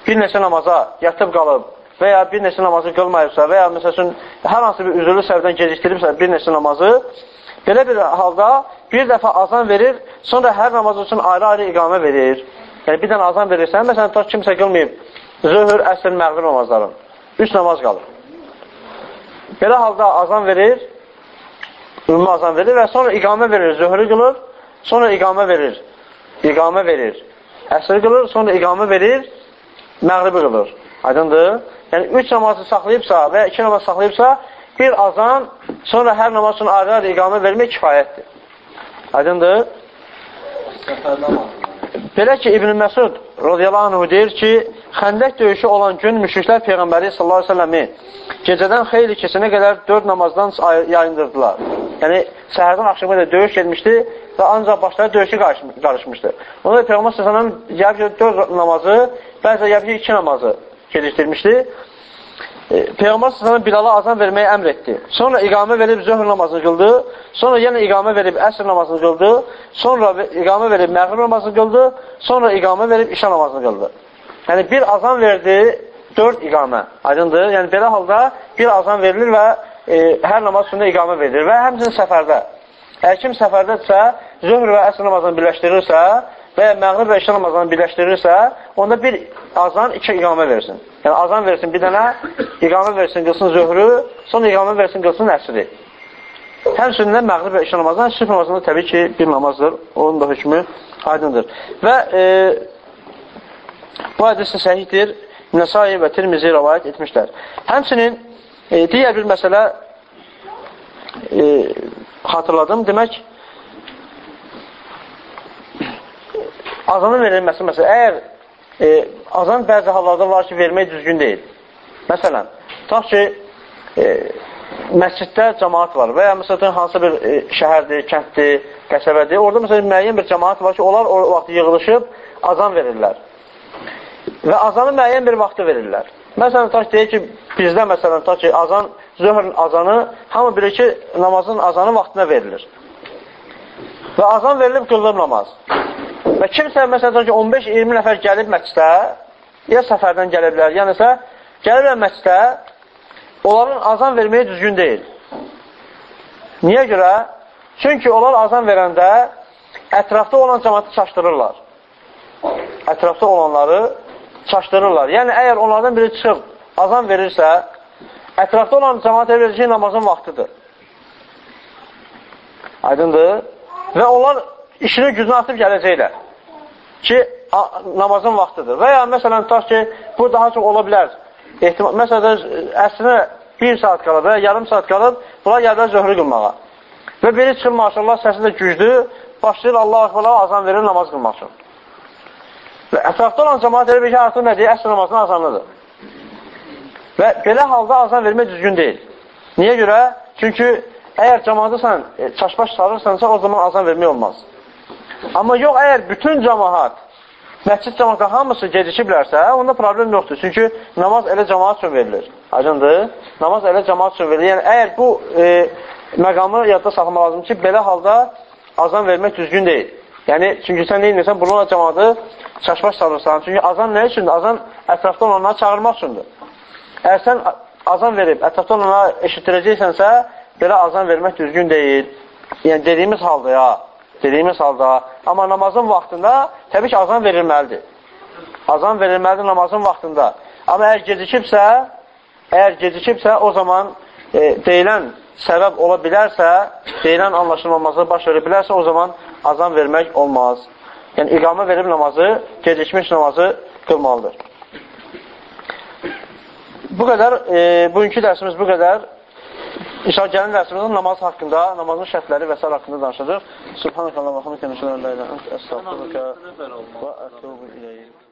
bir neçə namaza yatıb qalıb və ya bir neçə namazı qılmayıbsa və ya məsəl üçün, hər hansı bir üzrlü səvdən gecikdiribsə bir neçə namazı, belə bir halda bir dəfə azan verir, sonra hər namaz üçün ayrı-ayrı iqamə verir. Yəni, bir dənə azan verirsən, məsələn, ta kimsə qılmayıb, zöhür, əsr, məğrib namazların. Üç namaz qalır. Belə halda azan verir, ümumi azan verir və sonra iqamə verir, zöhrü qılır, sonra iqamə verir, iqamə verir, əsr qılır, sonra iqamə verir, məğribi qılır. Aydındır? Yəni, üç namazı saxlayıbsa və iki namaz saxlayıbsa, bir azan, sonra hər namaz üçün ayrı-ayrı iqamə vermək kifayətdir. Aydındır? Belə ki, İbn Məsud radiyallahu anh deyir ki, xəndək döyüşü olan gün müşriklər Peyğəmbəri sallallahu aleyhi ve selləmi gecədən xeyli keçənə qədər dörd namazdan yayındırdılar. Yəni, səhərdən axşama da döyüş getmişdi və ancaq başları döyüşü qarışmışdı. Ona da Peyğəmbər sallallahu aleyhi ve sellem gəlib ki, dörd namazı, bəzə gəlib ki, iki namazı gecikdirmişdi. E, Peyğəmbər sallallahu Bilala azan verməyə əmr etdi. Sonra iqamə verib zöhr namazını qıldı. Sonra yenə iqamə verib əsr namazını qıldı. Sonra iqamə verib məğrib namazını qıldı. Sonra iqamə verib işə namazını qıldı. Yəni bir azan verdi, dörd iqamə. Aydındır? Yəni belə halda bir azan verilir və e, hər namaz üstündə iqamə verilir və həmçinin səfərdə. Əgər kim səfərdədirsə, zöhr və əsr namazını birləşdirirsə və ya məğrib və işə namazını birləşdirirsə, onda bir azan, iki iqamə versin. Yəni, azan versin bir dənə, iqamə versin, qılsın zöhrü, sonra iqamə versin, qılsın əsri. Həmçinin məğrib və işə namazından, sübh namazında təbii ki, bir namazdır. Onun da hökmü aydındır. Və e, bu hədisi səhihdir. Nəsai və Tirmizi rəvayət etmişlər. Həmçinin e, digər bir məsələ e, xatırladım. Demək, azanın verilməsi, məsələn, əgər e, azan bəzi hallarda var ki, vermək düzgün deyil. Məsələn, tutaq ki, e, məsciddə cəmaat var və ya məsələn, hansısa bir e, şəhərdir, kənddir, qəsəbədir, orada məsələn, müəyyən bir cəmaat var ki, onlar o vaxt yığılışıb azan verirlər. Və azanı müəyyən bir vaxtı verirlər. Məsələn, tutaq deyir ki, bizdə məsələn, tutaq ki, azan, zöhrün azanı, hamı bilir ki, namazın azanı vaxtına verilir. Və azan verilib qılınır namaz. Və kimsə, məsələn, 15-20 nəfər gəlib məscidə, ya səfərdən gəliblər, yəni isə gəliblər məscidə, onların azan verməyi düzgün deyil. Niyə görə? Çünki onlar azan verəndə ətrafda olan cəmatı çaşdırırlar. Ətrafda olanları çaşdırırlar. Yəni, əgər onlardan biri çıxıb azan verirsə, ətrafda olan cəmatə verir ki, namazın vaxtıdır. Aydındır? Və onlar işini gücünə atıb gələcəklər ki, namazın vaxtıdır. Və ya məsələn, tutaq ki, bu daha çox ola bilər. Ehtimal, məsələn, əsrinə bir saat qalıb və ya yarım saat qalıb, bunlar gəlirlər zöhrü qılmağa. Və biri çıxır, maşallah, səsi də güclü, başlayır Allah akbala azan verir namaz qılmaq üçün. Və ətrafda olan cəmaat elə bir ki, artıq nədir? Əsr namazının azanlıdır. Və belə halda azan vermək düzgün deyil. Niyə görə? Çünki əgər cəmaatı sən e, çaşbaş salırsansa, o zaman azan vermək olmaz. Amma yox, əgər bütün cəmaat, məscid cəmaatı hamısı gecikiblərsə, onda problem yoxdur. Çünki namaz elə cəmaat üçün verilir. Acındır? Namaz elə cəmaat üçün verilir. Yəni, əgər bu e, məqamı yadda saxlamaq lazım ki, belə halda azan vermək düzgün deyil. Yəni, çünki sən neyinirsən, bununla cəmaatı çaşbaş salırsan. Çünki azan nə üçündür? Azan ətrafda olanları çağırmaq üçündür. Əgər sən azan verib ətrafda olanları eşitdirəcəksənsə, belə azan vermək düzgün deyil. Yəni, dediyimiz halda ya, dediyimiz halda. Amma namazın vaxtında təbii ki, azan verilməlidir. Azan verilməlidir namazın vaxtında. Amma əgər gecikibsə, əgər gecikibsə, o zaman e, deyilən səbəb ola bilərsə, deyilən anlaşılmaması baş verə bilərsə, o zaman azan vermək olmaz. Yəni, iqamə verib namazı, gecikmiş namazı qılmalıdır. Bu qədər, e, bugünkü dərsimiz bu qədər. İnşallah gəlin dərsimizdə namaz haqqında, namazın şərtləri və s. haqqında danışacaq. Subhanakallah və hamdükə nəşələ ilə əstəğfirukə və ətubu iləyik.